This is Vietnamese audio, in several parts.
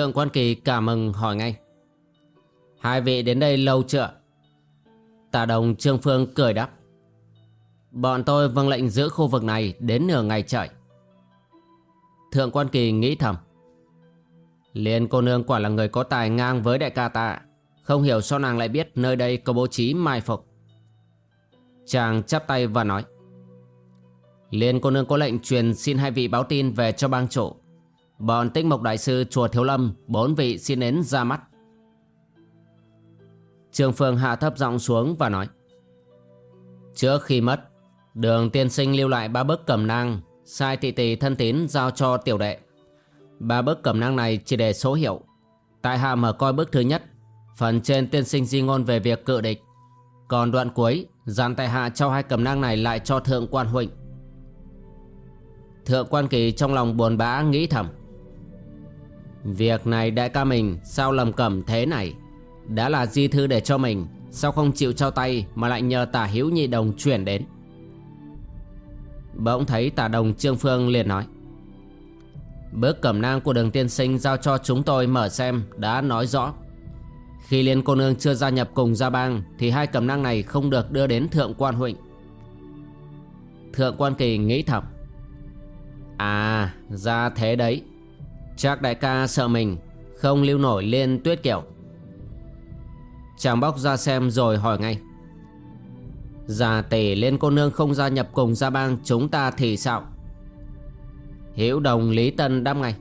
Thượng quan kỳ cảm mừng hỏi ngay. Hai vị đến đây lâu chưa? Tả đồng, Trương Phương cười đáp. Bọn tôi vâng lệnh giữ khu vực này đến nửa ngày trời. Thượng quan kỳ nghĩ thầm. Liên cô nương quả là người có tài ngang với đại ca ta. Không hiểu sao nàng lại biết nơi đây có bố trí mai phục. Chàng chắp tay và nói. Liên cô nương có lệnh truyền xin hai vị báo tin về cho bang chủ. Bọn tích mục đại sư chùa Thiếu Lâm, Bốn vị xin đến ra mắt. Trường Phương hạ thấp giọng xuống và nói, Trước khi mất, Đường tiên sinh lưu lại ba bức cẩm nang, Sai thị tỷ thân tín giao cho tiểu đệ. Ba bức cẩm nang này chỉ để số hiệu. Tại hạ mở coi bức thứ nhất, Phần trên tiên sinh di ngôn về việc cự địch. Còn đoạn cuối, Dàn tại hạ trao hai cẩm nang này lại cho thượng quan huynh Thượng quan kỳ trong lòng buồn bã nghĩ thầm Việc này đại ca mình, sao lầm cẩm thế này? Đã là di thư để cho mình, Sao không chịu trao tay Mà lại nhờ tả hữu nhị đồng chuyển đến? Bỗng thấy tả đồng Trương Phương liền nói, Bước cẩm nang của đường tiên sinh Giao cho chúng tôi mở xem, Đã nói rõ. Khi liên cô nương chưa gia nhập cùng gia bang, Thì hai cẩm nang này không được đưa đến thượng quan huynh Thượng quan kỳ nghĩ thầm À ra thế đấy. Chắc đại ca sợ mình, Không lưu nổi lên tuyết kiểu. Chàng bóc ra xem rồi hỏi ngay. Già tỷ lên cô nương không gia nhập cùng gia bang, chúng ta thì sao? Hiểu đồng Lý Tân đáp ngay.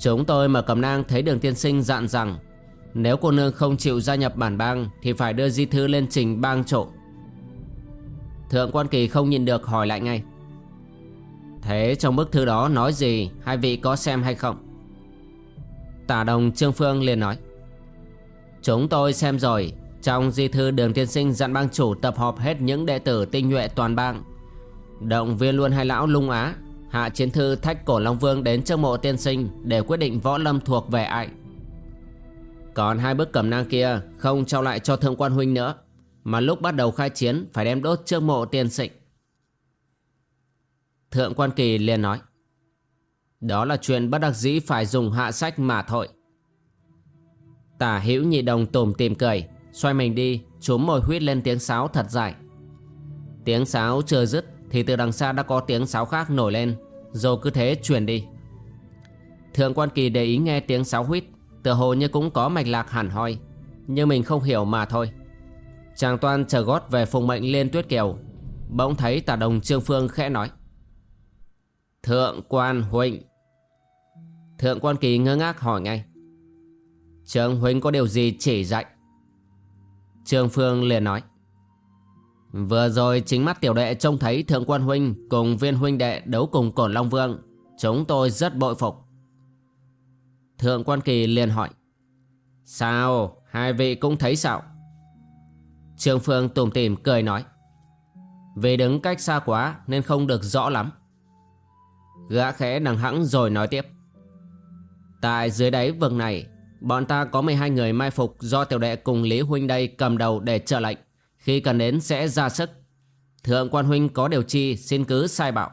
Chúng tôi mở cầm nang thấy đường tiên sinh dặn rằng Nếu cô nương không chịu gia nhập bản bang Thì phải đưa di thư lên trình bang trộn. Thượng quan kỳ không nhìn được hỏi lại ngay. Thế trong bức thư đó nói gì? Hai vị có xem hay không? Tả đồng Trương Phương liền nói. Chúng tôi xem rồi. Trong di thư đường tiên sinh dặn bang chủ Tập họp hết những đệ tử tinh nhuệ toàn bang. Động viên luôn hai lão lung á. Hạ chiến thư thách cổ Long Vương đến trước mộ tiên sinh Để quyết định võ lâm thuộc về ai. Còn hai bức cẩm nang kia Không trao lại cho thượng quan huynh nữa, Mà lúc bắt đầu khai chiến Phải đem đốt trước mộ tiên sinh. Thượng quan kỳ liền nói, Đó là chuyện bất đắc dĩ phải dùng hạ sách mà thôi. Tả hữu nhị đồng tùm tìm cười, Xoay mình đi, Chúm mồi huyết lên tiếng sáo thật dài. Tiếng sáo chưa dứt Thì từ đằng xa đã có tiếng sáo khác nổi lên Rồi cứ thế chuyển đi. Thượng quan kỳ để ý nghe tiếng sáo huyết Tựa hồ như cũng có mạch lạc hẳn hoi, Nhưng mình không hiểu mà thôi. Chàng toan chờ gót về phùng mệnh lên tuyết kiều, Bỗng thấy tả đồng Trương Phương khẽ nói Thượng quan huynh Thượng quan kỳ ngơ ngác hỏi ngay. Trường huynh có điều gì chỉ dạy? Trương Phương liền nói. Vừa rồi chính mắt tiểu đệ trông thấy thượng quan huynh Cùng viên huynh đệ đấu cùng cổn Long Vương. Chúng tôi rất bội phục. Thượng quan kỳ liền hỏi. Sao? Hai vị cũng thấy sao? Trương Phương tủm tỉm cười nói. Vì đứng cách xa quá nên không được rõ lắm. Gã khẽ đằng hẵng rồi nói tiếp. Tại dưới đáy vực này, Bọn ta có 12 người mai phục Do tiểu đệ cùng Lý Huynh đây cầm đầu để trợ lệnh. Khi cần đến sẽ ra sức. Thượng quan Huynh có điều chi, Xin cứ sai bảo.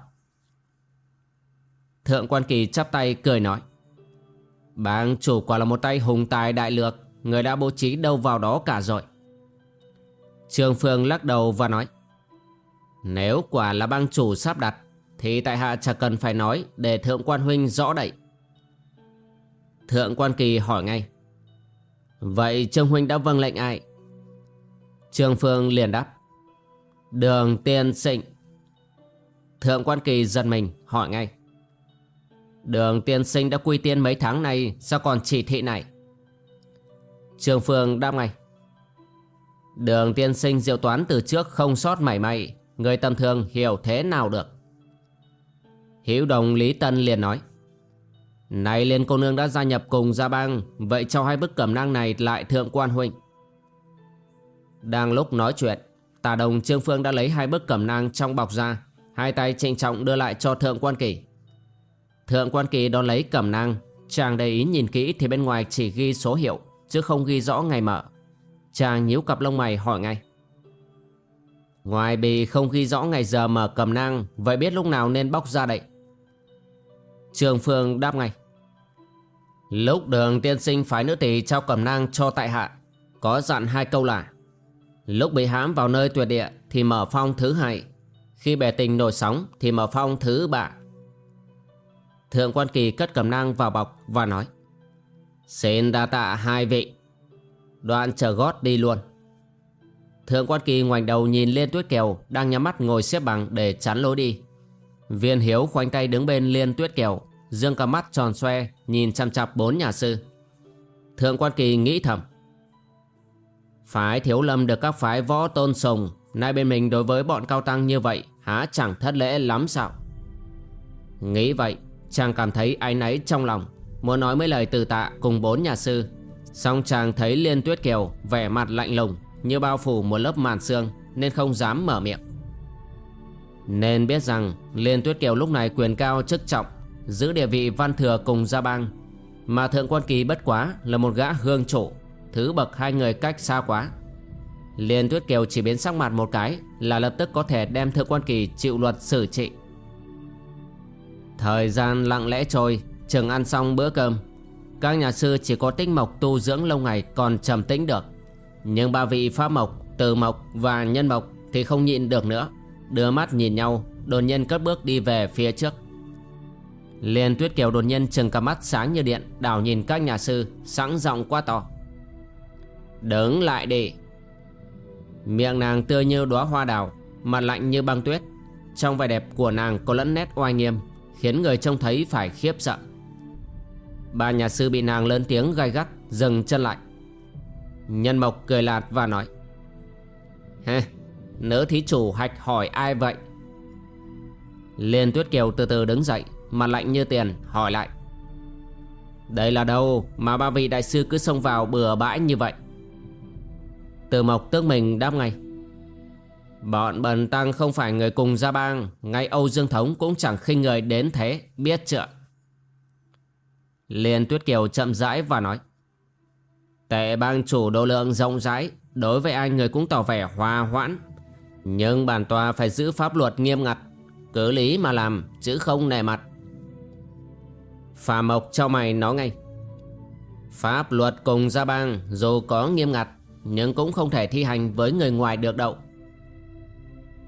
Thượng quan Kỳ chắp tay cười nói. Bang chủ quả là một tay hùng tài đại lược, Người đã bố trí đâu vào đó cả rồi. Trương Phương lắc đầu và nói. Nếu quả là bang chủ sắp đặt thì tại hạ chẳng cần phải nói Để thượng quan huynh rõ đậy. Thượng quan kỳ hỏi ngay. Vậy Trương huynh đã vâng lệnh ai? Trương Phương liền đáp. Đường tiên sinh Thượng quan kỳ giật mình, hỏi ngay. Đường tiên sinh đã quy tiên mấy tháng nay, Sao còn chỉ thị này? Trương Phương đáp ngay. Đường tiên sinh diệu toán từ trước không sót mảy may, Người tầm thường hiểu thế nào được? Hiếu đồng, Lý Tân liền nói, Này liên cô nương đã gia nhập cùng gia bang, Vậy cho hai bức cẩm nang này lại thượng quan huynh Đang lúc nói chuyện, Tà đồng, Trương Phương đã lấy hai bức cẩm nang trong bọc ra, Hai tay trịnh trọng đưa lại cho thượng quan kỳ. Thượng quan kỳ đón lấy cẩm nang, Chàng để ý nhìn kỹ thì bên ngoài chỉ ghi số hiệu, Chứ không ghi rõ ngày mở. Chàng nhíu cặp lông mày hỏi ngay, Ngoài bì không ghi rõ ngày giờ mở cầm nang, Vậy biết lúc nào nên bóc ra đậy Trường Phương đáp ngay. Lúc đường tiên sinh phái nữ tỷ trao cầm nang cho tại hạ, Có dặn hai câu là, Lúc bị hãm vào nơi tuyệt địa Thì mở phong thứ hai, Khi bè tình nổi sóng Thì mở phong thứ ba. Thượng quan kỳ cất cầm nang vào bọc Và nói, Xin đa tạ hai vị. Đoạn chờ gót đi luôn. Thượng quan kỳ ngoảnh đầu nhìn lên Tuyết Kiều Đang nhắm mắt ngồi xếp bằng để chắn lối đi. Viên Hiếu khoanh tay đứng bên Liên Tuyết Kiều, Dương cả mắt tròn xoe, Nhìn chăm chặp bốn nhà sư. Thượng quan kỳ nghĩ thầm. Phái thiếu lâm được các phái võ tôn sùng, Nay bên mình đối với bọn cao tăng như vậy, Há chẳng thất lễ lắm sao? Nghĩ vậy, Chàng cảm thấy áy náy trong lòng, Muốn nói mấy lời từ tạ cùng bốn nhà sư. Xong chàng thấy Liên Tuyết Kiều Vẻ mặt lạnh lùng, Như bao phủ một lớp màn xương Nên không dám mở miệng. Nên biết rằng Liên Tuyết Kiều lúc này quyền cao chức trọng Giữ địa vị văn thừa cùng gia bang. Mà Thượng Quan Kỳ bất quá Là một gã hương chủ Thứ bậc hai người cách xa quá. Liên Tuyết Kiều chỉ biến sắc mặt một cái Là lập tức có thể đem Thượng Quan Kỳ chịu luật xử trị. Thời gian lặng lẽ trôi Chừng ăn xong bữa cơm Các nhà sư chỉ có tích mộc tu dưỡng lâu ngày còn trầm tĩnh được. Nhưng ba vị pháp mộc, từ mộc và nhân mộc thì không nhịn được nữa. Đưa mắt nhìn nhau, Đột nhiên cất bước đi về phía trước. Liên tuyết kiều đột nhiên chừng cả mắt sáng như điện, Đảo nhìn các nhà sư, Sẵn giọng quá to. Đứng lại đi. Miệng nàng tươi như đóa hoa đào, Mặt lạnh như băng tuyết. Trong vẻ đẹp của nàng có lẫn nét oai nghiêm, Khiến người trông thấy phải khiếp sợ. Ba nhà sư bị nàng lớn tiếng gai gắt, Dừng chân lại. Nhân mộc cười lạt và nói, Hê Nữ thí chủ hạch hỏi ai vậy? Liên tuyết kiều từ từ đứng dậy, Mặt lạnh như tiền, hỏi lại. Đây là đâu mà ba vị đại sư cứ xông vào bừa bãi như vậy? Từ mộc tước mình đáp ngay. Bọn bần tăng không phải người cùng gia bang, Ngay Âu Dương Thống cũng chẳng khinh người đến thế, Biết chưa? Liên Tuyết Kiều chậm rãi và nói. Tệ bang chủ độ lượng rộng rãi, Đối với ai người cũng tỏ vẻ hòa hoãn. Nhưng bản tòa phải giữ pháp luật nghiêm ngặt Cứ lý mà làm chứ không nề mặt. Phà Mộc cho mày nói ngay. Pháp luật cùng gia bang dù có nghiêm ngặt Nhưng cũng không thể thi hành với người ngoài được đâu.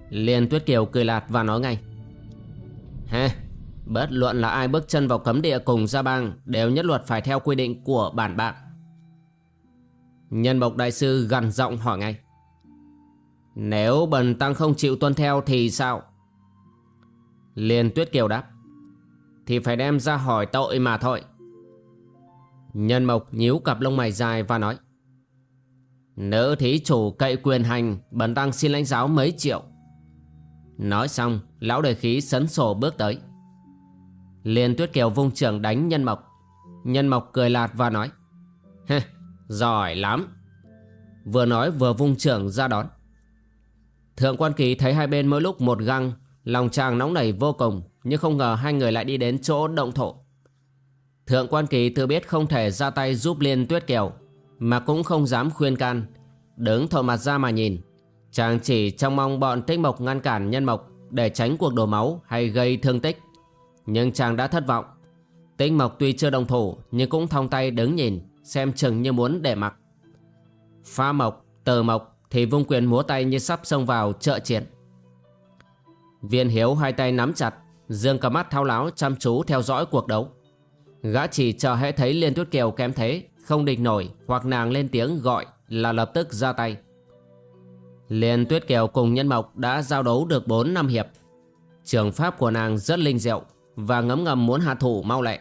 Liên Tuyết Kiều cười lạt và nói ngay. Hê, bất luận là ai bước chân vào cấm địa cùng gia bang Đều nhất luật phải theo quy định của bản bạn Nhân Mộc Đại Sư gần giọng hỏi ngay. Nếu bần tăng không chịu tuân theo thì sao? Liên Tuyết Kiều đáp Thì phải đem ra hỏi tội mà thôi. Nhân Mộc nhíu cặp lông mày dài và nói Nữ thí chủ cậy quyền hành Bần tăng xin lãnh giáo mấy triệu. Nói xong Lão đời khí sấn sổ bước tới. Liên tuyết kiều vung trường đánh nhân mộc. Nhân mộc cười lạt và nói Hê, giỏi lắm. Vừa nói vừa vung trưởng ra đón. Thượng quan kỳ thấy hai bên mỗi lúc một găng Lòng chàng nóng nảy vô cùng Nhưng không ngờ hai người lại đi đến chỗ động thổ. Thượng quan kỳ tự biết không thể ra tay giúp Liên Tuyết Kiều Mà cũng không dám khuyên can. Đứng thổ mặt ra mà nhìn Chàng chỉ trong mong bọn tích mộc ngăn cản nhân mộc Để tránh cuộc đổ máu hay gây thương tích. Nhưng chàng đã thất vọng. Tích mộc tuy chưa đồng thủ Nhưng cũng thong tay đứng nhìn Xem chừng như muốn để mặc. Pha mộc, tờ mộc thì vung quyền múa tay như sắp xông vào trợ chiến Viên hiếu hai tay nắm chặt, Dương cả mắt thao láo chăm chú theo dõi cuộc đấu. Gã chỉ chờ hễ thấy Liên Tuyết Kiều kém thế, Không địch nổi hoặc nàng lên tiếng gọi Là lập tức ra tay. Liên Tuyết Kiều cùng Nhân Mộc đã giao đấu được 4 năm hiệp. Trường pháp của nàng rất linh diệu Và ngấm ngầm muốn hạ thủ mau lẹ.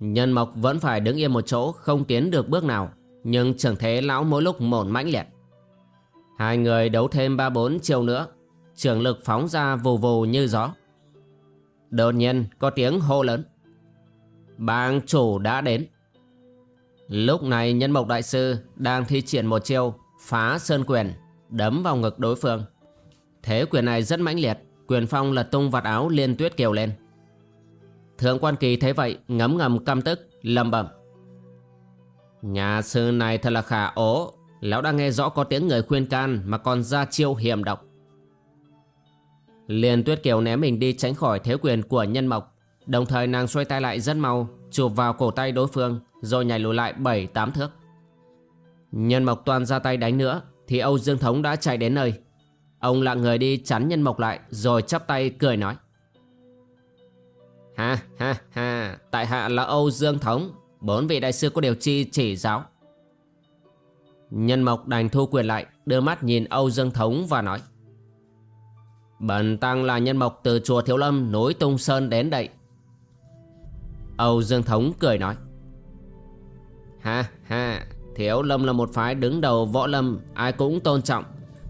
Nhân Mộc vẫn phải đứng yên một chỗ, Không tiến được bước nào, Nhưng trường thế lão mỗi lúc mổn mãnh liệt. Hai người đấu thêm 3-4 chiều nữa Trường lực phóng ra vù vù như gió Đột nhiên có tiếng hô lớn Bang chủ đã đến Lúc này nhân mộc đại sư đang thi triển một chiêu phá sơn quyền đấm vào ngực đối phương. Thế quyền này rất mãnh liệt, quyền phong lật tung vạt áo liên tuyết kiều lên. Thượng quan kỳ thấy vậy ngấm ngầm căm tức, lầm bẩm. Nhà sư này thật là khả ố, lão đã nghe rõ có tiếng người khuyên can mà còn ra chiêu hiểm độc. liền tuyết kiều ném mình đi tránh khỏi thế quyền của nhân mộc, đồng thời nàng xoay tay lại rất mau, chụp vào cổ tay đối phương, rồi nhảy lùi lại 7-8 thước. Nhân mộc toàn ra tay đánh nữa thì Âu Dương Thống đã chạy đến nơi. Ông lặng người đi chắn nhân mộc lại rồi chắp tay cười nói. Ha ha ha, tại hạ là Âu Dương Thống, bốn vị đại sư có điều chi chỉ giáo. Nhân mộc đành thu quyền lại, đưa mắt nhìn Âu Dương Thống và nói. Bần tăng là nhân mộc từ chùa Thiếu Lâm núi Tung Sơn đến đây. Âu Dương Thống cười nói. Ha ha, Thiếu Lâm là một phái đứng đầu võ lâm Ai cũng tôn trọng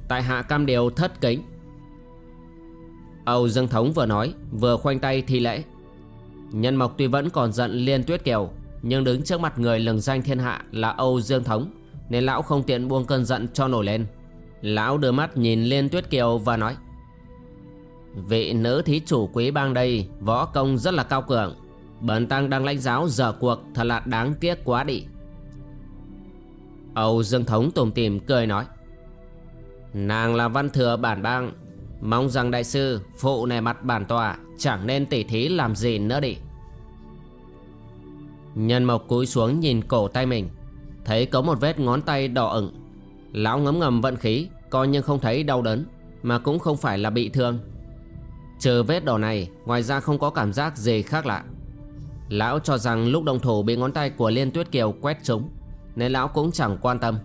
Tại hạ cam điều thất kính Âu Dương Thống vừa nói Vừa khoanh tay thi lễ Nhân Mộc tuy vẫn còn giận Liên Tuyết Kiều Nhưng đứng trước mặt người lừng danh thiên hạ Là Âu Dương Thống nên lão không tiện buông cơn giận cho nổi lên. Lão đưa mắt nhìn Liên Tuyết Kiều và nói, Vị nữ thí chủ quý bang đây, Võ công rất là cao cường. Bần tăng đang lãnh giáo dở cuộc Thật là đáng tiếc quá đi. Âu Dương Thống tùm tìm cười nói, Nàng là văn thừa bản bang, Mong rằng đại sư phụ này mặt bản tòa Chẳng nên tỉ thí làm gì nữa đi. Nhân mộc cúi xuống nhìn cổ tay mình. Thấy có một vết ngón tay đỏ ửng. Lão ngấm ngầm vận khí, Coi nhưng không thấy đau đớn, Mà cũng không phải là bị thương. Trừ vết đỏ này, Ngoài ra không có cảm giác gì khác lạ. Lão cho rằng lúc đồng thủ bị ngón tay của Liên Tuyết Kiều quét trúng, nên lão cũng chẳng quan tâm.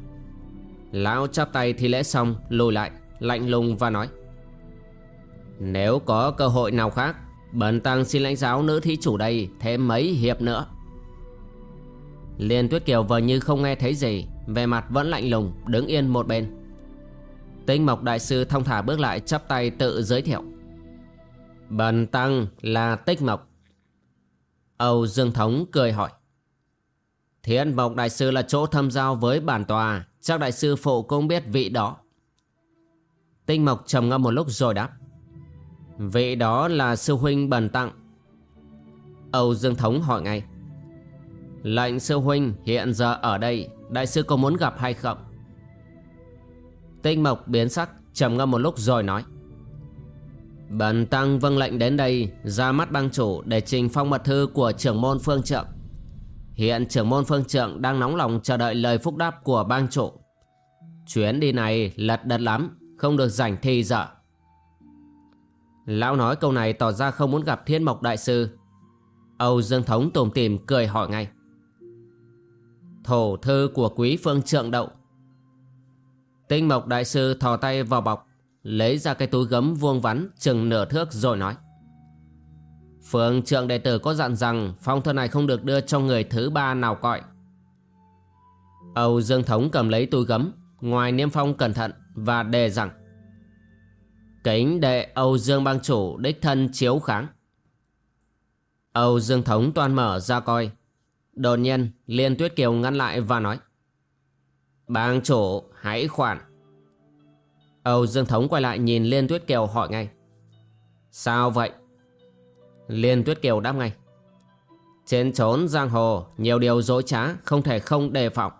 Lão chắp tay thi lễ xong, lùi lại, Lạnh lùng và nói, Nếu có cơ hội nào khác, Bần tăng xin lãnh giáo nữ thí chủ đây Thêm mấy hiệp nữa. Liên Tuyết Kiều vờ như không nghe thấy gì Về mặt vẫn lạnh lùng, Đứng yên một bên. Tinh Mộc Đại Sư thông thả bước lại, chắp tay tự giới thiệu. Bần tăng là Tích Mộc. Âu Dương Thống cười hỏi. Thiên Mộc Đại Sư là chỗ thâm giao với bản tòa, Chắc Đại Sư phụ cũng biết vị đó. Tinh Mộc trầm ngâm một lúc rồi đáp. Vị đó là sư huynh bần tăng. Âu Dương Thống hỏi ngay. Lệnh sư huynh hiện giờ ở đây Đại sư có muốn gặp hay không Tinh Mộc biến sắc trầm ngâm một lúc rồi nói Bần tăng vâng lệnh đến đây Ra mắt bang chủ để trình phong mật thư của trưởng môn phương trượng Hiện trưởng môn phương trượng đang nóng lòng chờ đợi lời phúc đáp của bang chủ. Chuyến đi này lật đật lắm, không được rảnh thì dở. Lão nói câu này tỏ ra không muốn gặp thiên mộc đại sư. Âu Dương Thống tùm tìm cười hỏi ngay. Thổ thư của quý phương trượng đậu. Tinh mộc đại sư thò tay vào bọc, lấy ra cái túi gấm vuông vắn chừng nửa thước rồi nói. Phương trượng đệ tử có dặn rằng phong thư này không được đưa cho người thứ ba nào cọi. Âu Dương Thống cầm lấy túi gấm, ngoài niêm phong cẩn thận và đề rằng Kính đệ Âu Dương bang chủ đích thân chiếu kháng. Âu Dương Thống toàn mở ra coi. Đột nhiên, Liên Tuyết Kiều ngăn lại và nói, Bang chủ, hãy khoản. Âu Dương Thống quay lại nhìn Liên Tuyết Kiều hỏi ngay, Sao vậy? Liên Tuyết Kiều đáp ngay, Trên trốn giang hồ, Nhiều điều dối trá, Không thể không đề phòng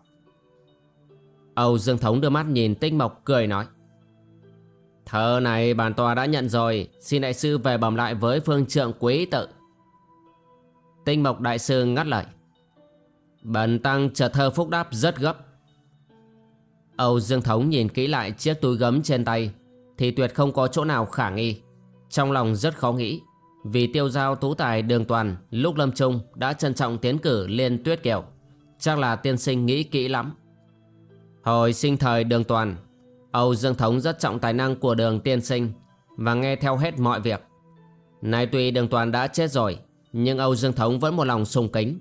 Âu Dương Thống đưa mắt nhìn Tinh Mộc cười nói, Thơ này bản tòa đã nhận rồi, Xin đại sư về bẩm lại với phương trượng quý tự Tinh Mộc đại sư ngắt lời Bần tăng chờ thơ phúc đáp rất gấp Âu Dương Thống nhìn kỹ lại chiếc túi gấm trên tay Thì tuyệt không có chỗ nào khả nghi Trong lòng rất khó nghĩ Vì tiêu giao tú tài đường toàn lúc lâm trung đã trân trọng tiến cử Liên Tuyết Kiều. Chắc là tiên sinh nghĩ kỹ lắm. Hồi sinh thời đường toàn, Âu Dương Thống rất trọng tài năng của đường tiên sinh và nghe theo hết mọi việc. Nay tuy đường toàn đã chết rồi, nhưng Âu Dương Thống vẫn một lòng sùng kính.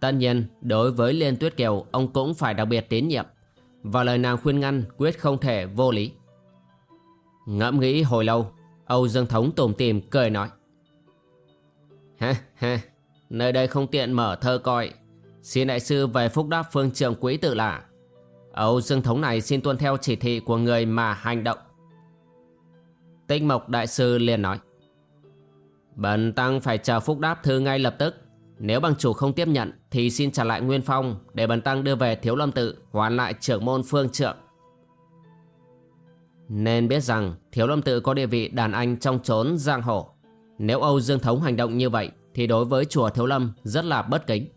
Tất nhiên, đối với Liên Tuyết Kiều, ông cũng phải đặc biệt tín nhiệm. Và lời nàng khuyên ngăn quyết không thể vô lý. Ngẫm nghĩ hồi lâu, Âu Dương Thống tủm tìm cười nói. Ha ha, nơi đây không tiện mở thơ coi. Xin đại sư về phúc đáp phương trường quỹ tự là. Âu Dương Thống này xin tuân theo chỉ thị của người mà hành động. Tinh Mộc Đại Sư liền nói. Bần Tăng phải chờ phúc đáp thư ngay lập tức. Nếu bằng chủ không tiếp nhận thì xin trả lại Nguyên Phong để bần Tăng đưa về Thiếu Lâm Tự hoàn lại trưởng môn phương trượng. Nên biết rằng Thiếu Lâm Tự có địa vị đàn anh trong chốn giang hồ. Nếu Âu Dương Thống hành động như vậy thì đối với chùa Thiếu Lâm rất là bất kính.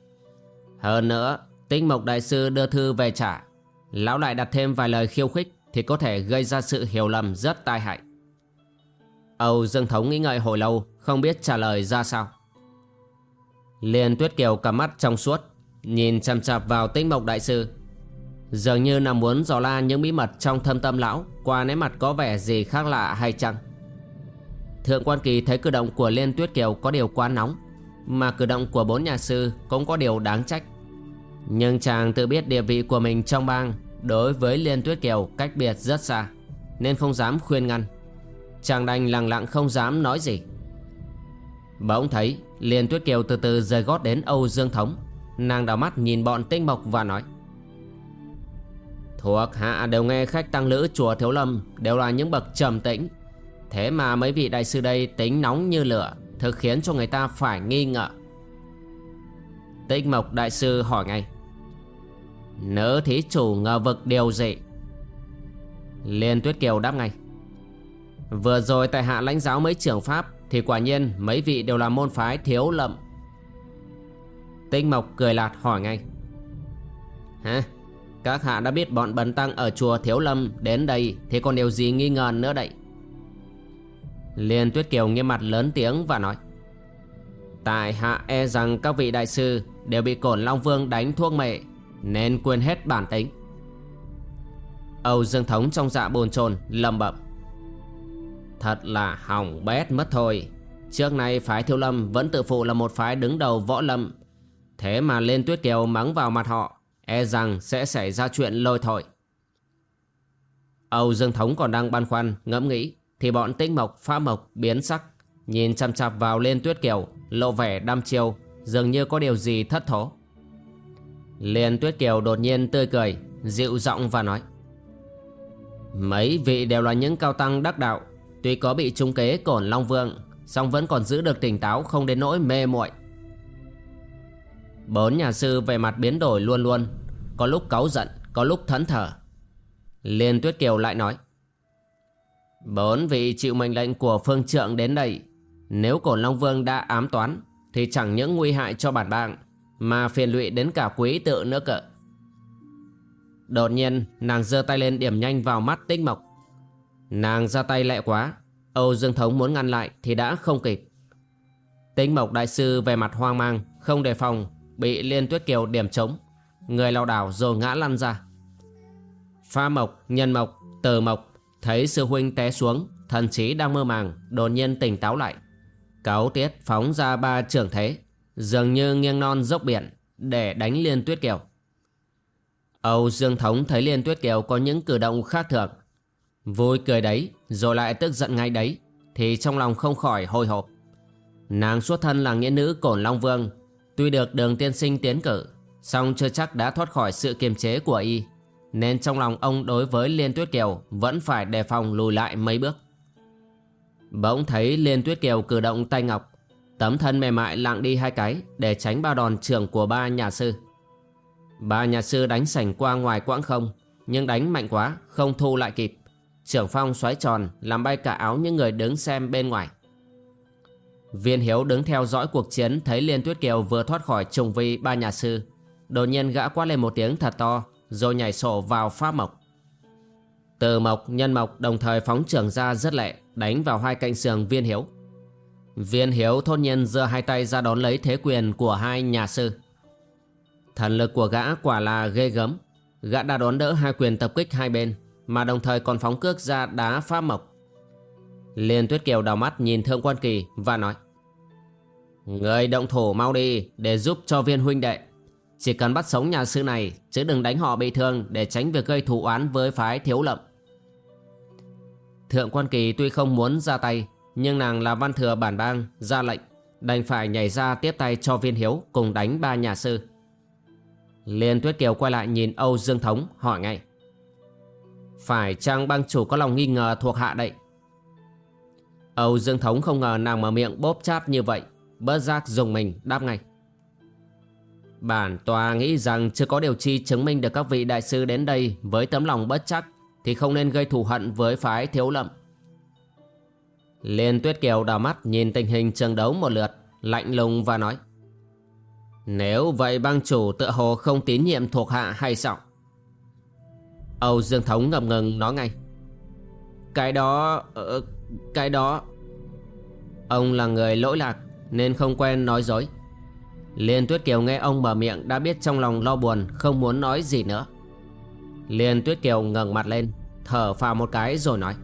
Hơn nữa, Tinh Mộc Đại Sư đưa thư về trả. Lão lại đặt thêm vài lời khiêu khích thì có thể gây ra sự hiểu lầm rất tai hại. Âu Dương Thống nghĩ ngợi hồi lâu không biết trả lời ra sao. Liên Tuyết Kiều cầm mắt trong suốt, nhìn chằm chạp vào Tinh Mộc Đại Sư. Dường như nằm muốn dò la những bí mật trong thâm tâm lão qua nét mặt có vẻ gì khác lạ hay chăng. Thượng quan kỳ thấy cử động của Liên Tuyết Kiều có điều quá nóng Mà cử động của bốn nhà sư cũng có điều đáng trách Nhưng chàng tự biết địa vị của mình trong bang Đối với Liên Tuyết Kiều cách biệt rất xa Nên không dám khuyên ngăn Chàng đành lặng lặng không dám nói gì Bỗng thấy Liên Tuyết Kiều từ từ rời gót đến Âu Dương Thống. Nàng đảo mắt nhìn bọn tinh mộc và nói, Thuộc hạ đều nghe khách tăng lữ chùa Thiếu Lâm Đều là những bậc trầm tĩnh. Thế mà mấy vị đại sư đây tính nóng như lửa, Thực khiến cho người ta phải nghi ngờ. Tinh Mộc đại sư hỏi ngay, Nữ thí chủ ngờ vực điều gì? Liên Tuyết Kiều đáp ngay, Vừa rồi tại hạ lãnh giáo mấy trưởng pháp thì quả nhiên, mấy vị đều là môn phái thiếu lậm Tinh Mộc cười lạt hỏi ngay. Hả? Các hạ đã biết bọn bần tăng ở chùa Thiếu Lâm đến đây Thì còn điều gì nghi ngờ nữa đây? Liên Tuyết Kiều nghiêm mặt lớn tiếng và nói. Tại hạ e rằng các vị đại sư đều bị cổn Long Vương đánh thuốc mệ, Nên quên hết bản tính. Âu Dương Thống trong dạ bồn chồn lầm bẩm. Thật là hỏng bét mất thôi. Trước nay phái Thiêu Lâm vẫn tự phụ là một phái đứng đầu võ lâm. Thế mà lên Tuyết Kiều mắng vào mặt họ E rằng sẽ xảy ra chuyện lôi thôi. Âu Dương Thống còn đang băn khoăn, ngẫm nghĩ, thì bọn tinh mộc pha mộc, biến sắc Nhìn chăm chạp vào lên tuyết kiều, Lộ vẻ đăm chiêu, Dường như có điều gì thất thố. Liên tuyết kiều đột nhiên tươi cười, Dịu giọng và nói, Mấy vị đều là những cao tăng đắc đạo Tuy có bị trung kế cổn Long Vương, song vẫn còn giữ được tỉnh táo không đến nỗi mê muội. Bốn nhà sư về mặt biến đổi luôn luôn, Có lúc cáu giận, Có lúc thẫn thở Liên Tuyết Kiều lại nói, Bốn vị chịu mệnh lệnh của phương trượng đến đây, Nếu cổn Long Vương đã ám toán, Thì chẳng những nguy hại cho bản bang Mà phiền lụy đến cả quý tự nữa cỡ Đột nhiên, nàng giơ tay lên điểm nhanh vào mắt tích mộc. Nàng ra tay lẹ quá. Âu Dương Thống muốn ngăn lại thì đã không kịp. Tính mộc đại sư về mặt hoang mang Không đề phòng Bị liên tuyết kiều điểm trống. Người lao đảo rồi ngã lăn ra. Pha mộc, nhân mộc, tờ mộc Thấy sư huynh té xuống Thần trí đang mơ màng Đột nhiên tỉnh táo lại. Cáo tiết phóng ra ba trưởng thế Dường như nghiêng non dốc biển Để đánh Liên Tuyết Kiều. Âu Dương Thống thấy Liên Tuyết Kiều Có những cử động khác thường Vui cười đấy, Rồi lại tức giận ngay đấy. Thì trong lòng không khỏi hồi hộp. Nàng xuất thân là nghĩa nữ Cổn Long Vương. Tuy được đường tiên sinh tiến cử, song chưa chắc đã thoát khỏi sự kiềm chế của y. Nên trong lòng ông đối với Liên Tuyết Kiều Vẫn phải đề phòng lùi lại mấy bước. Bỗng thấy Liên Tuyết Kiều cử động tay ngọc, Tấm thân mềm mại lặng đi hai cái Để tránh ba đòn trưởng của ba nhà sư. Ba nhà sư đánh sảnh qua ngoài quãng không, Nhưng đánh mạnh quá, Không thu lại kịp. Trưởng phong xoáy tròn Làm bay cả áo những người đứng xem bên ngoài. Viên Hiếu đứng theo dõi cuộc chiến Thấy Liên Tuyết Kiều vừa thoát khỏi trùng vi ba nhà sư. Đột nhiên gã quát lên một tiếng thật to rồi nhảy sổ vào pháp mộc. Từ mộc, nhân mộc đồng thời phóng trưởng ra rất lẹ, đánh vào hai cạnh sườn viên hiếu. Viên hiếu thốt nhiên giơ hai tay ra đón lấy thế quyền của hai nhà sư. Thần lực của gã quả là ghê gớm. Gã đã đón đỡ hai quyền tập kích hai bên. Mà đồng thời còn phóng cước ra đá phá mộc. Liên Tuyết Kiều đào mắt nhìn Thượng Quan Kỳ và nói, Người động thủ mau đi để giúp cho viên huynh đệ. Chỉ cần bắt sống nhà sư này, Chứ đừng đánh họ bị thương Để tránh việc gây thù oán với phái thiếu lậm Thượng Quan Kỳ tuy không muốn ra tay, Nhưng nàng là văn thừa bản bang, ra lệnh, Đành phải nhảy ra tiếp tay cho viên hiếu Cùng đánh ba nhà sư. Liên Tuyết Kiều quay lại nhìn Âu Dương Thống hỏi ngay phải chăng bang chủ có lòng nghi ngờ thuộc hạ đậy Âu Dương Thống không ngờ nàng mở miệng bóp chát như vậy Bớt giác dùng mình đáp ngay Bản tòa nghĩ rằng chưa có điều chi chứng minh được các vị đại sư đến đây với tấm lòng bất chắc thì không nên gây thù hận với phái thiếu lậm. Liên Tuyết Kiều đào mắt nhìn tình hình trận đấu một lượt, lạnh lùng và nói Nếu vậy bang chủ tựa hồ không tín nhiệm thuộc hạ hay sao? Âu Dương Thống ngập ngừng nói ngay. Cái đó... Uh, cái đó... Ông là người lỗi lạc nên không quen nói dối. Liên Tuyết Kiều nghe ông mở miệng đã biết trong lòng lo buồn không muốn nói gì nữa. Liên Tuyết Kiều ngẩng mặt lên Thở phào một cái rồi nói.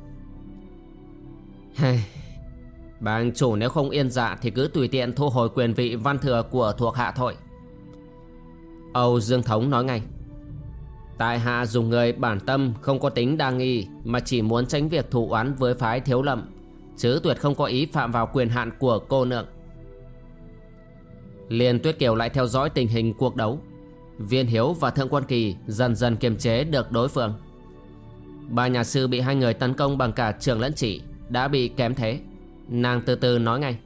Bang chủ nếu không yên dạ Thì cứ tùy tiện thu hồi quyền vị văn thừa của thuộc hạ thôi. Âu Dương Thống nói ngay. Tại hạ dùng người bản tâm không có tính đa nghi, Mà chỉ muốn tránh việc thù oán với phái thiếu lầm, Chứ tuyệt không có ý phạm vào quyền hạn của cô nượng Liên Tuyết Kiều lại theo dõi tình hình cuộc đấu. Viên Hiếu và Thượng Quan Kỳ dần dần kiềm chế được đối phương. Ba nhà sư bị hai người tấn công bằng cả trường lẫn chỉ Đã bị kém thế. Nàng từ từ nói ngay.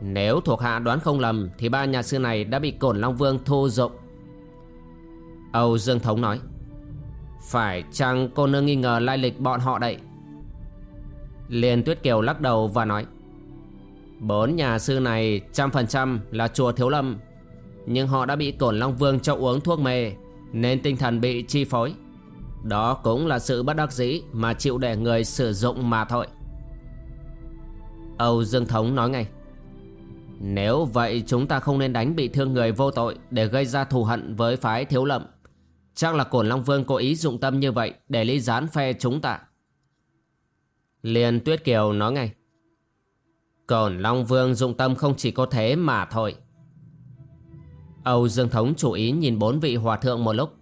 Nếu thuộc hạ đoán không lầm, Thì ba nhà sư này đã bị Cổn Long Vương thu dụng. Âu Dương Thống nói. Phải chăng cô nương nghi ngờ lai lịch bọn họ đậy Liên Tuyết Kiều lắc đầu và nói. Bốn nhà sư này trăm phần trăm là chùa Thiếu Lâm, Nhưng họ đã bị Cổn Long Vương cho uống thuốc mê, Nên tinh thần bị chi phối. Đó cũng là sự bất đắc dĩ Mà chịu để người sử dụng mà thôi. Âu Dương Thống nói ngay. Nếu vậy chúng ta không nên đánh bị thương người vô tội Để gây ra thù hận với phái Thiếu Lâm. Chắc là Cổn Long Vương cố ý dụng tâm như vậy Để ly gián phe chúng ta. Liên Tuyết Kiều nói ngay. Cổn Long Vương dụng tâm không chỉ có thế mà thôi. Âu Dương Thống chủ ý nhìn bốn vị hòa thượng một lúc.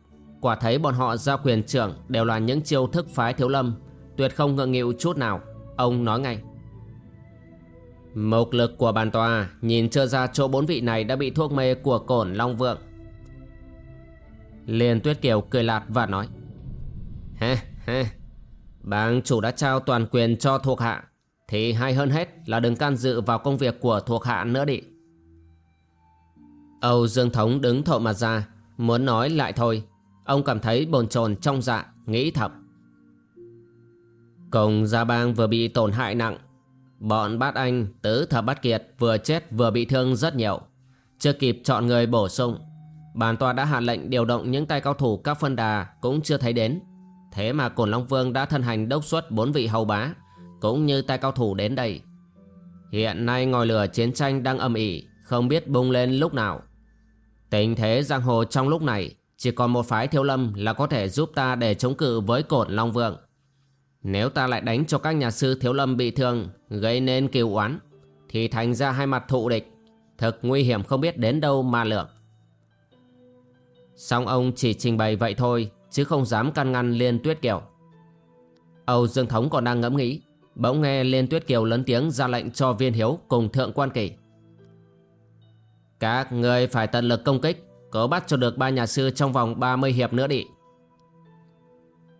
Quả thấy bọn họ ra quyền trưởng đều là những chiêu thức phái thiếu lâm, Tuyệt không ngượng nghịu chút nào. Ông nói ngay. Mục lực của bàn tòa, nhìn chưa ra chỗ bốn vị này đã bị thuốc mê của cổn Long Vượng Liên Tuyết Kiều cười lạt và nói Ha ha Bang chủ đã trao toàn quyền cho thuộc hạ, thì hay hơn hết là đừng can dự vào công việc của thuộc hạ nữa đi. Âu Dương Thống đứng thộ mặt ra, Muốn nói lại thôi. Ông cảm thấy bồn chồn trong dạ Nghĩ thầm. Cùng Gia Bang vừa bị tổn hại nặng, Bọn bát anh Tứ thập bát kiệt vừa chết vừa bị thương rất nhiều. Chưa kịp chọn người bổ sung Bản tòa đã hạ lệnh điều động những tay cao thủ các phân đà Cũng chưa thấy đến Thế mà Cổn Long Vương đã thân hành đốc xuất bốn vị hầu bá cũng như tay cao thủ đến đây. Hiện nay ngòi lửa chiến tranh đang âm ỉ, không biết bung lên lúc nào. Tình thế giang hồ trong lúc này chỉ còn một phái thiếu lâm là có thể giúp ta để chống cự với cổn Long Vương. Nếu ta lại đánh cho các nhà sư thiếu lâm bị thương, gây nên kiều oán, thì thành ra hai mặt thụ địch, thật nguy hiểm không biết đến đâu mà lượng. Xong ông chỉ trình bày vậy thôi, chứ không dám can ngăn Liên Tuyết Kiều. Âu Dương Thống còn đang ngẫm nghĩ, Bỗng nghe Liên Tuyết Kiều lớn tiếng ra lệnh cho viên hiếu cùng thượng quan kỳ. Các người phải tận lực công kích Cố bắt cho được ba nhà sư trong vòng 30 hiệp nữa đi.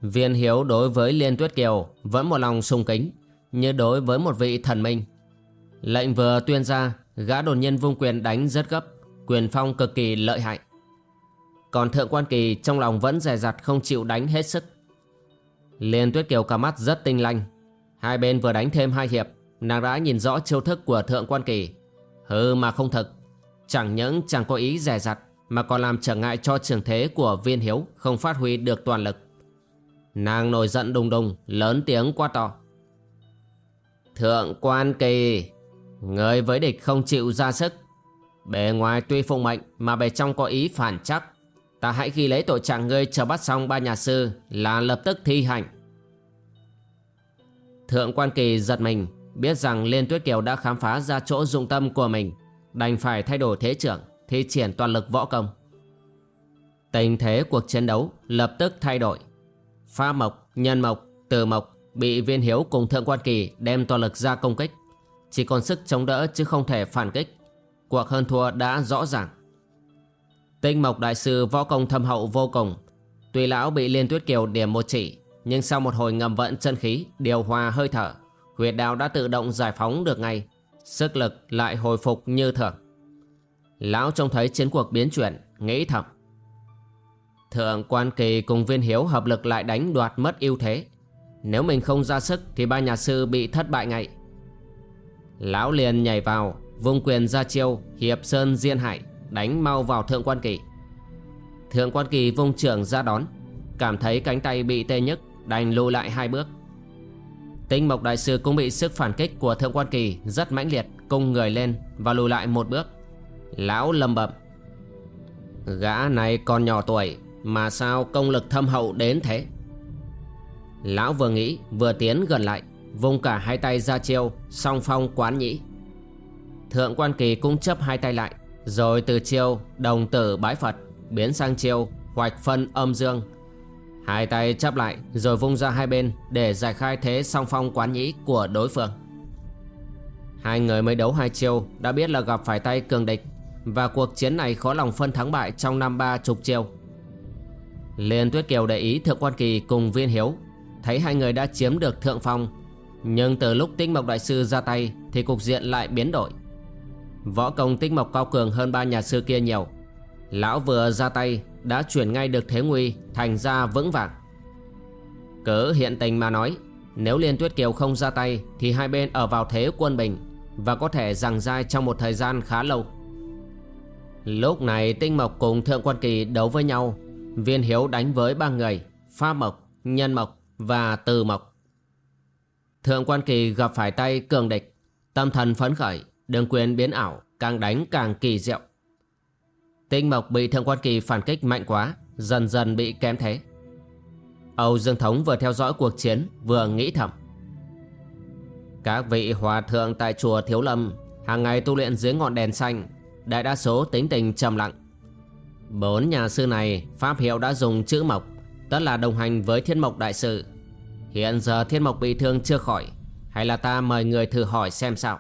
Viên hiếu đối với Liên Tuyết Kiều Vẫn một lòng sung kính Như đối với một vị thần minh. Lệnh vừa tuyên ra Gã đồn nhân vung quyền đánh rất gấp Quyền phong cực kỳ lợi hại. Còn thượng quan kỳ trong lòng vẫn dè dặt không chịu đánh hết sức. Liên Tuyết Kiều cả mắt rất tinh lanh. Hai bên vừa đánh thêm hai hiệp, Nàng đã nhìn rõ chiêu thức của thượng quan kỳ. Hư mà không thực. Chẳng những chẳng có ý rẻ rặt Mà còn làm trở ngại cho trường thế của viên hiếu Không phát huy được toàn lực. Nàng nổi giận đùng đùng, Lớn tiếng quá to. Thượng quan kỳ, Người với địch không chịu ra sức. Bề ngoài tuy phụng mệnh, Mà bề trong có ý phản chắc. Ta hãy ghi lấy tội trạng ngươi chờ bắt xong ba nhà sư Là lập tức thi hành. Thượng quan kỳ giật mình Biết rằng Liên Tuyết Kiều đã khám phá ra chỗ dụng tâm của mình Đành phải thay đổi thế trưởng Thi triển toàn lực võ công. Tình thế cuộc chiến đấu lập tức thay đổi. Pha mộc, nhân mộc, từ mộc Bị viên hiếu cùng thượng quan kỳ đem toàn lực ra công kích. Chỉ còn sức chống đỡ chứ không thể phản kích. Cuộc hơn thua đã rõ ràng. Tinh mộc đại sư võ công thâm hậu vô cùng. Tuy lão bị liên tuyết kiều điểm một chỉ, Nhưng sau một hồi ngầm vận chân khí, Điều hòa hơi thở, Huyệt đạo đã tự động giải phóng được ngay, Sức lực lại hồi phục như thường. Lão trông thấy chiến cuộc biến chuyển, Nghĩ thầm. Thượng quan kỳ cùng viên hiếu hợp lực lại đánh đoạt mất ưu thế. Nếu mình không ra sức Thì ba nhà sư bị thất bại ngay. Lão liền nhảy vào, Vung quyền ra chiêu, Hiệp sơn diên hải. Đánh mau vào thượng quan kỳ. Thượng quan kỳ vung trưởng ra đón, Cảm thấy cánh tay bị tê nhức, Đành lùi lại hai bước. Tinh Mộc Đại Sư cũng bị sức phản kích của Thượng Quan Kỳ rất mãnh liệt, Cung người lên và lùi lại một bước. Lão lầm bẩm, Gã này còn nhỏ tuổi, Mà sao công lực thâm hậu đến thế? Lão vừa nghĩ, vừa tiến gần lại, vung cả hai tay ra chiêu, Song phong quán nhĩ. Thượng quan kỳ cũng chấp hai tay lại rồi từ chiêu, đồng tử bái Phật, Biến sang chiêu, hoạch phân âm dương. Hai tay chắp lại, rồi vung ra hai bên Để giải khai thế song phong quán nhĩ của đối phương. Hai người mới đấu hai chiêu, Đã biết là gặp phải tay cường địch, Và cuộc chiến này khó lòng phân thắng bại Trong năm ba chục chiêu. Liên Tuyết Kiều để ý Thượng Quan Kỳ cùng Viên Hiếu, Thấy hai người đã chiếm được thượng phong, Nhưng từ lúc Tinh Mộc Đại Sư ra tay Thì cục diện lại biến đổi. Võ công Tinh Mộc cao cường hơn ba nhà sư kia nhiều Lão vừa ra tay đã chuyển ngay được thế nguy thành ra vững vàng. Cứ hiện tình mà nói, nếu Liên Tuyết Kiều không ra tay thì hai bên ở vào thế quân bình và có thể giằng dai trong một thời gian khá lâu. Lúc này Tinh Mộc cùng Thượng Quan Kỳ đấu với nhau, Viên Hiếu đánh với ba người, Pha Mộc, Nhân Mộc và Từ Mộc. Thượng Quan Kỳ gặp phải tay cường địch, tâm thần phấn khởi, đường quyền biến ảo, càng đánh càng kỳ diệu. Tinh Mộc bị Thượng Quan Kỳ phản kích mạnh quá Dần dần bị kém thế. Âu Dương Thống vừa theo dõi cuộc chiến Vừa nghĩ thầm. Các vị hòa thượng tại chùa Thiếu Lâm hàng ngày tu luyện dưới ngọn đèn xanh Đại đa số tính tình trầm lặng. Bốn nhà sư này Pháp hiệu đã dùng chữ Mộc Tất là đồng hành với Thiên Mộc Đại Sư. Hiện giờ Thiên Mộc bị thương chưa khỏi Hay là ta mời người thử hỏi xem sao?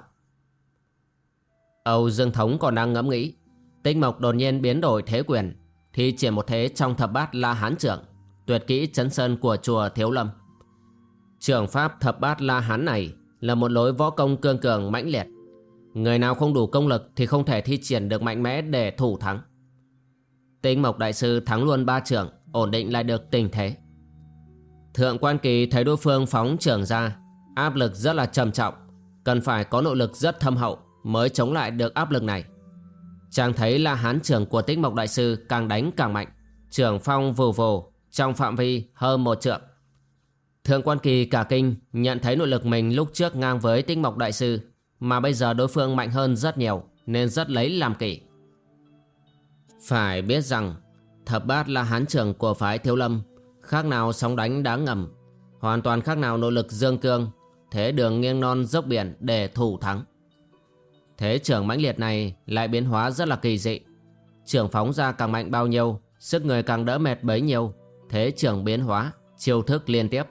Âu Dương Thống còn đang ngẫm nghĩ. Tinh Mộc đột nhiên biến đổi thế quyền Thì triển một thế trong thập bát La Hán trưởng, Tuyệt kỹ chấn sơn của chùa Thiếu Lâm. Trưởng pháp thập bát La Hán này Là một lối võ công cương cường mãnh liệt. Người nào không đủ công lực Thì không thể thi triển được mạnh mẽ để thủ thắng. Tinh Mộc Đại Sư thắng luôn ba trưởng, Ổn định lại được tình thế. Thượng quan kỳ thấy đối phương phóng trưởng ra, Áp lực rất là trầm trọng, Cần phải có nội lực rất thâm hậu. Mới chống lại được áp lực này. Chàng thấy là hán trưởng của tích mộc đại sư càng đánh càng mạnh. Trưởng phong vù vù, Trong phạm vi hơn một trượng. Thượng quan kỳ cả kinh Nhận thấy nội lực mình lúc trước ngang với tích mộc đại sư, Mà bây giờ đối phương mạnh hơn rất nhiều, Nên rất lấy làm kỷ Phải biết rằng, Thập bát là hán trưởng của phái thiếu lâm, Khác nào sóng đánh đá ngầm, Hoàn toàn khác nào nội lực dương cương, Thế đường nghiêng non dốc biển để thủ thắng. Thế trưởng mãnh liệt này lại biến hóa rất là kỳ dị. Trưởng phóng ra càng mạnh bao nhiêu, sức người càng đỡ mệt bấy nhiêu. Thế trưởng biến hóa, chiêu thức liên tiếp.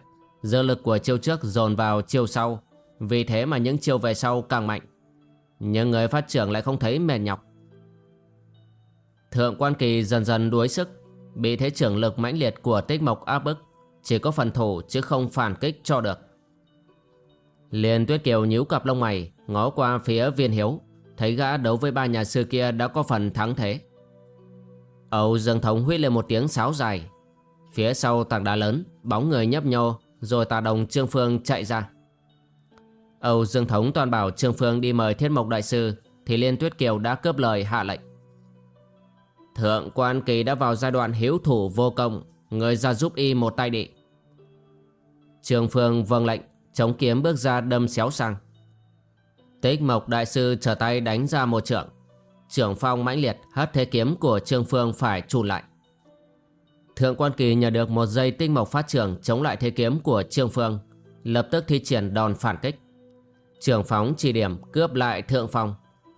Dơ lực của chiêu trước dồn vào chiêu sau. Vì thế mà những chiêu về sau càng mạnh. Nhưng người phát trưởng lại không thấy mệt nhọc. Thượng quan kỳ dần dần đuối sức. Bị thế trưởng lực mãnh liệt của tích mộc áp bức. Chỉ có phần thủ chứ không phản kích cho được. Liền tuyết kiều nhíu cặp lông mày Ngó qua phía viên hiếu, Thấy gã đấu với ba nhà sư kia đã có phần thắng thế. Âu Dương Thống huyết lên một tiếng sáo dài. Phía sau tảng đá lớn, Bóng người nhấp nhô, Rồi tà đồng Trương Phương chạy ra. Âu Dương Thống toàn bảo Trương Phương đi mời Thiết Mộc Đại Sư, Thì Liên Tuyết Kiều đã cướp lời hạ lệnh. Thượng quan kỳ đã vào giai đoạn hiếu thủ vô công, Người ra giúp y một tay đị Trương Phương vâng lệnh, Chống kiếm bước ra đâm xéo sang. Tích Mộc Đại Sư trở tay đánh ra một trượng. Trưởng phong mãnh liệt hất thế kiếm của Trương Phương phải trùn lại. Thượng quan kỳ nhờ được một giây tinh mộc phát trưởng chống lại thế kiếm của Trương Phương, lập tức thi triển đòn phản kích. Trường phóng chỉ điểm cướp lại thượng phong,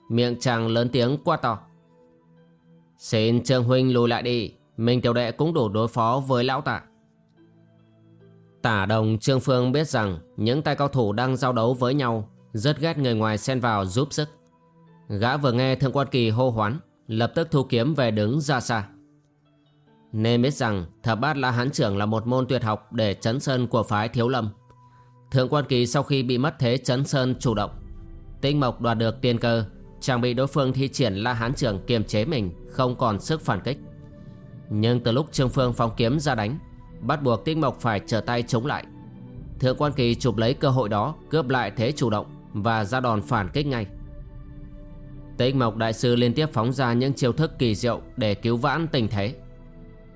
miệng chàng lớn tiếng quá to. Xin Trương Huynh lùi lại đi, mình tiểu đệ cũng đủ đối phó với lão tạ. Tả đồng Trương Phương biết rằng những tay cao thủ đang giao đấu với nhau rất ghét người ngoài xen vào giúp sức. Gã vừa nghe Thượng Quan Kỳ hô hoán, lập tức thu kiếm về đứng ra xa. Nên biết rằng thập bát la hán trưởng là một môn tuyệt học để chấn sơn của phái thiếu lâm. Thượng quan kỳ sau khi bị mất thế chấn sơn chủ động. Tinh mộc đoạt được tiên cơ, chàng bị đối phương thi triển la hán trưởng kiềm chế mình, không còn sức phản kích. Nhưng từ lúc Trương Phương phóng kiếm ra đánh, bắt buộc tinh mộc phải trở tay chống lại. Thượng quan kỳ chụp lấy cơ hội đó, cướp lại thế chủ động và ra đòn phản kích ngay. Tích mộc đại sư liên tiếp phóng ra những chiêu thức kỳ diệu để cứu vãn tình thế.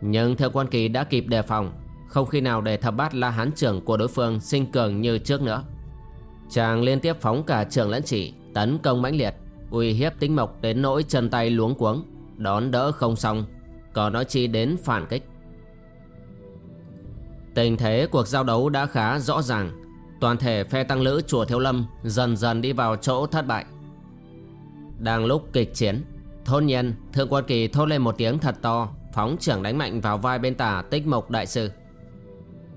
Nhưng theo Quan Kỳ đã kịp đề phòng, Không khi nào để thập bát la hán trưởng của đối phương sinh cường như trước nữa Chàng liên tiếp phóng cả trường lẫn chỉ, Tấn công mãnh liệt, Uy hiếp Tích mộc đến nỗi chân tay luống cuống, Đón đỡ không xong Còn nói chi đến phản kích Tình thế cuộc giao đấu đã khá rõ ràng Toàn thể phe tăng lữ chùa Thiếu Lâm Dần dần đi vào chỗ thất bại. Đang lúc kịch chiến, Thôn nhiên Thượng quan kỳ thốt lên một tiếng thật to, Phóng trưởng đánh mạnh vào vai bên tả Tích Mộc Đại Sư.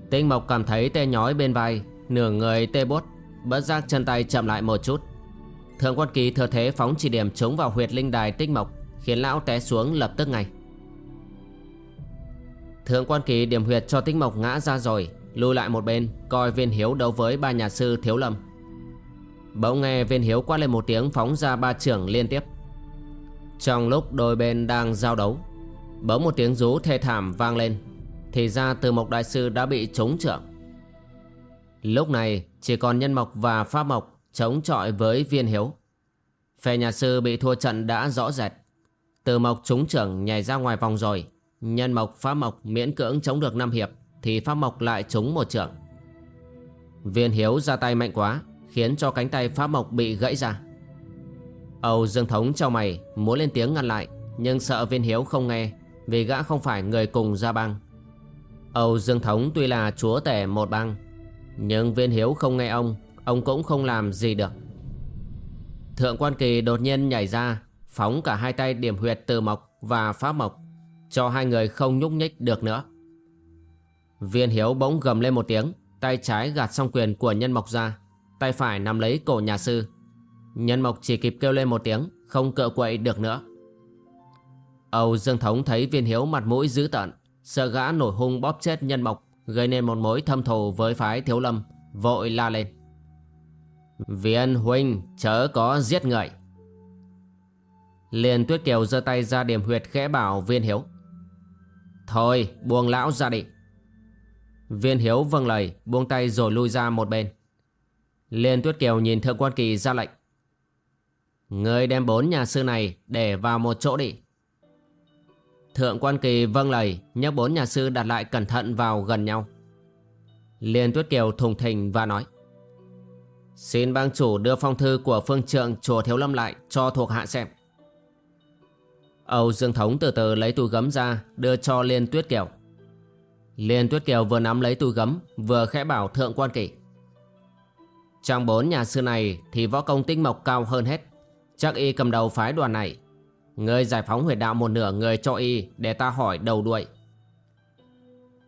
Tích Mộc cảm thấy tê nhói bên vai, Nửa người tê bốt, Bất giác chân tay chậm lại một chút. Thượng quan kỳ thừa thế phóng chỉ điểm trúng vào huyệt linh đài Tích Mộc, Khiến lão té xuống lập tức ngay. Thượng quan kỳ điểm huyệt cho Tích Mộc ngã ra rồi Lui lại một bên, Coi viên hiếu đấu với ba nhà sư Thiếu Lâm. Bỗng nghe viên hiếu quát lên một tiếng, Phóng ra ba trưởng liên tiếp. Trong lúc đôi bên đang giao đấu, Bỗng một tiếng rú thê thảm vang lên, Thì ra từ mộc đại sư đã bị trúng trưởng. Lúc này, chỉ còn nhân mộc và pháp mộc chống chọi với viên hiếu. Phe nhà sư bị thua trận đã rõ rệt. Từ mộc trúng trưởng nhảy ra ngoài vòng rồi, Nhân mộc, pháp mộc miễn cưỡng chống được năm hiệp. Thì pháp mộc lại trúng một trưởng Viên hiếu ra tay mạnh quá, Khiến cho cánh tay pháp mộc bị gãy ra. Âu Dương Thống cho mày muốn lên tiếng ngăn lại, Nhưng sợ viên hiếu không nghe, vì gã không phải người cùng ra băng Âu Dương Thống tuy là chúa tể một băng Nhưng viên hiếu không nghe ông Ông cũng không làm gì được. Thượng quan kỳ đột nhiên nhảy ra, Phóng cả hai tay điểm huyệt từ mộc và pháp mộc, Cho hai người không nhúc nhích được nữa. Viên hiếu bỗng gầm lên một tiếng, Tay trái gạt xong quyền của nhân mộc ra, Tay phải nắm lấy cổ nhà sư. Nhân mộc chỉ kịp kêu lên một tiếng, Không cựa quậy được nữa. Âu Dương Thống thấy viên hiếu mặt mũi dữ tợn, Sợ gã nổi hung bóp chết nhân mộc, Gây nên một mối thâm thù với phái thiếu lâm, Vội la lên. Viên huynh, chớ có giết người. Liền tuyết kiều giơ tay ra điểm huyệt khẽ bảo viên hiếu. Thôi, buông lão ra đi. Viên hiếu vâng lời, buông tay rồi lui ra một bên. Liên tuyết kiều nhìn thượng quan kỳ ra lệnh. Người đem bốn nhà sư này để vào một chỗ đi. Thượng quan kỳ vâng lời nhắc bốn nhà sư đặt lại cẩn thận vào gần nhau. Liên Tuyết Kiều thùng thình và nói, Xin bang chủ đưa phong thư của phương trượng chùa Thiếu Lâm lại cho thuộc hạ xem. Âu Dương Thống từ từ lấy túi gấm ra, đưa cho Liên Tuyết Kiều. Liên Tuyết Kiều vừa nắm lấy túi gấm, vừa khẽ bảo Thượng quan kỷ. Trong bốn nhà sư này thì võ công tinh mộc cao hơn hết. Chắc y cầm đầu phái đoàn này. Người giải phóng huyệt đạo một nửa người cho y Để ta hỏi đầu đuôi.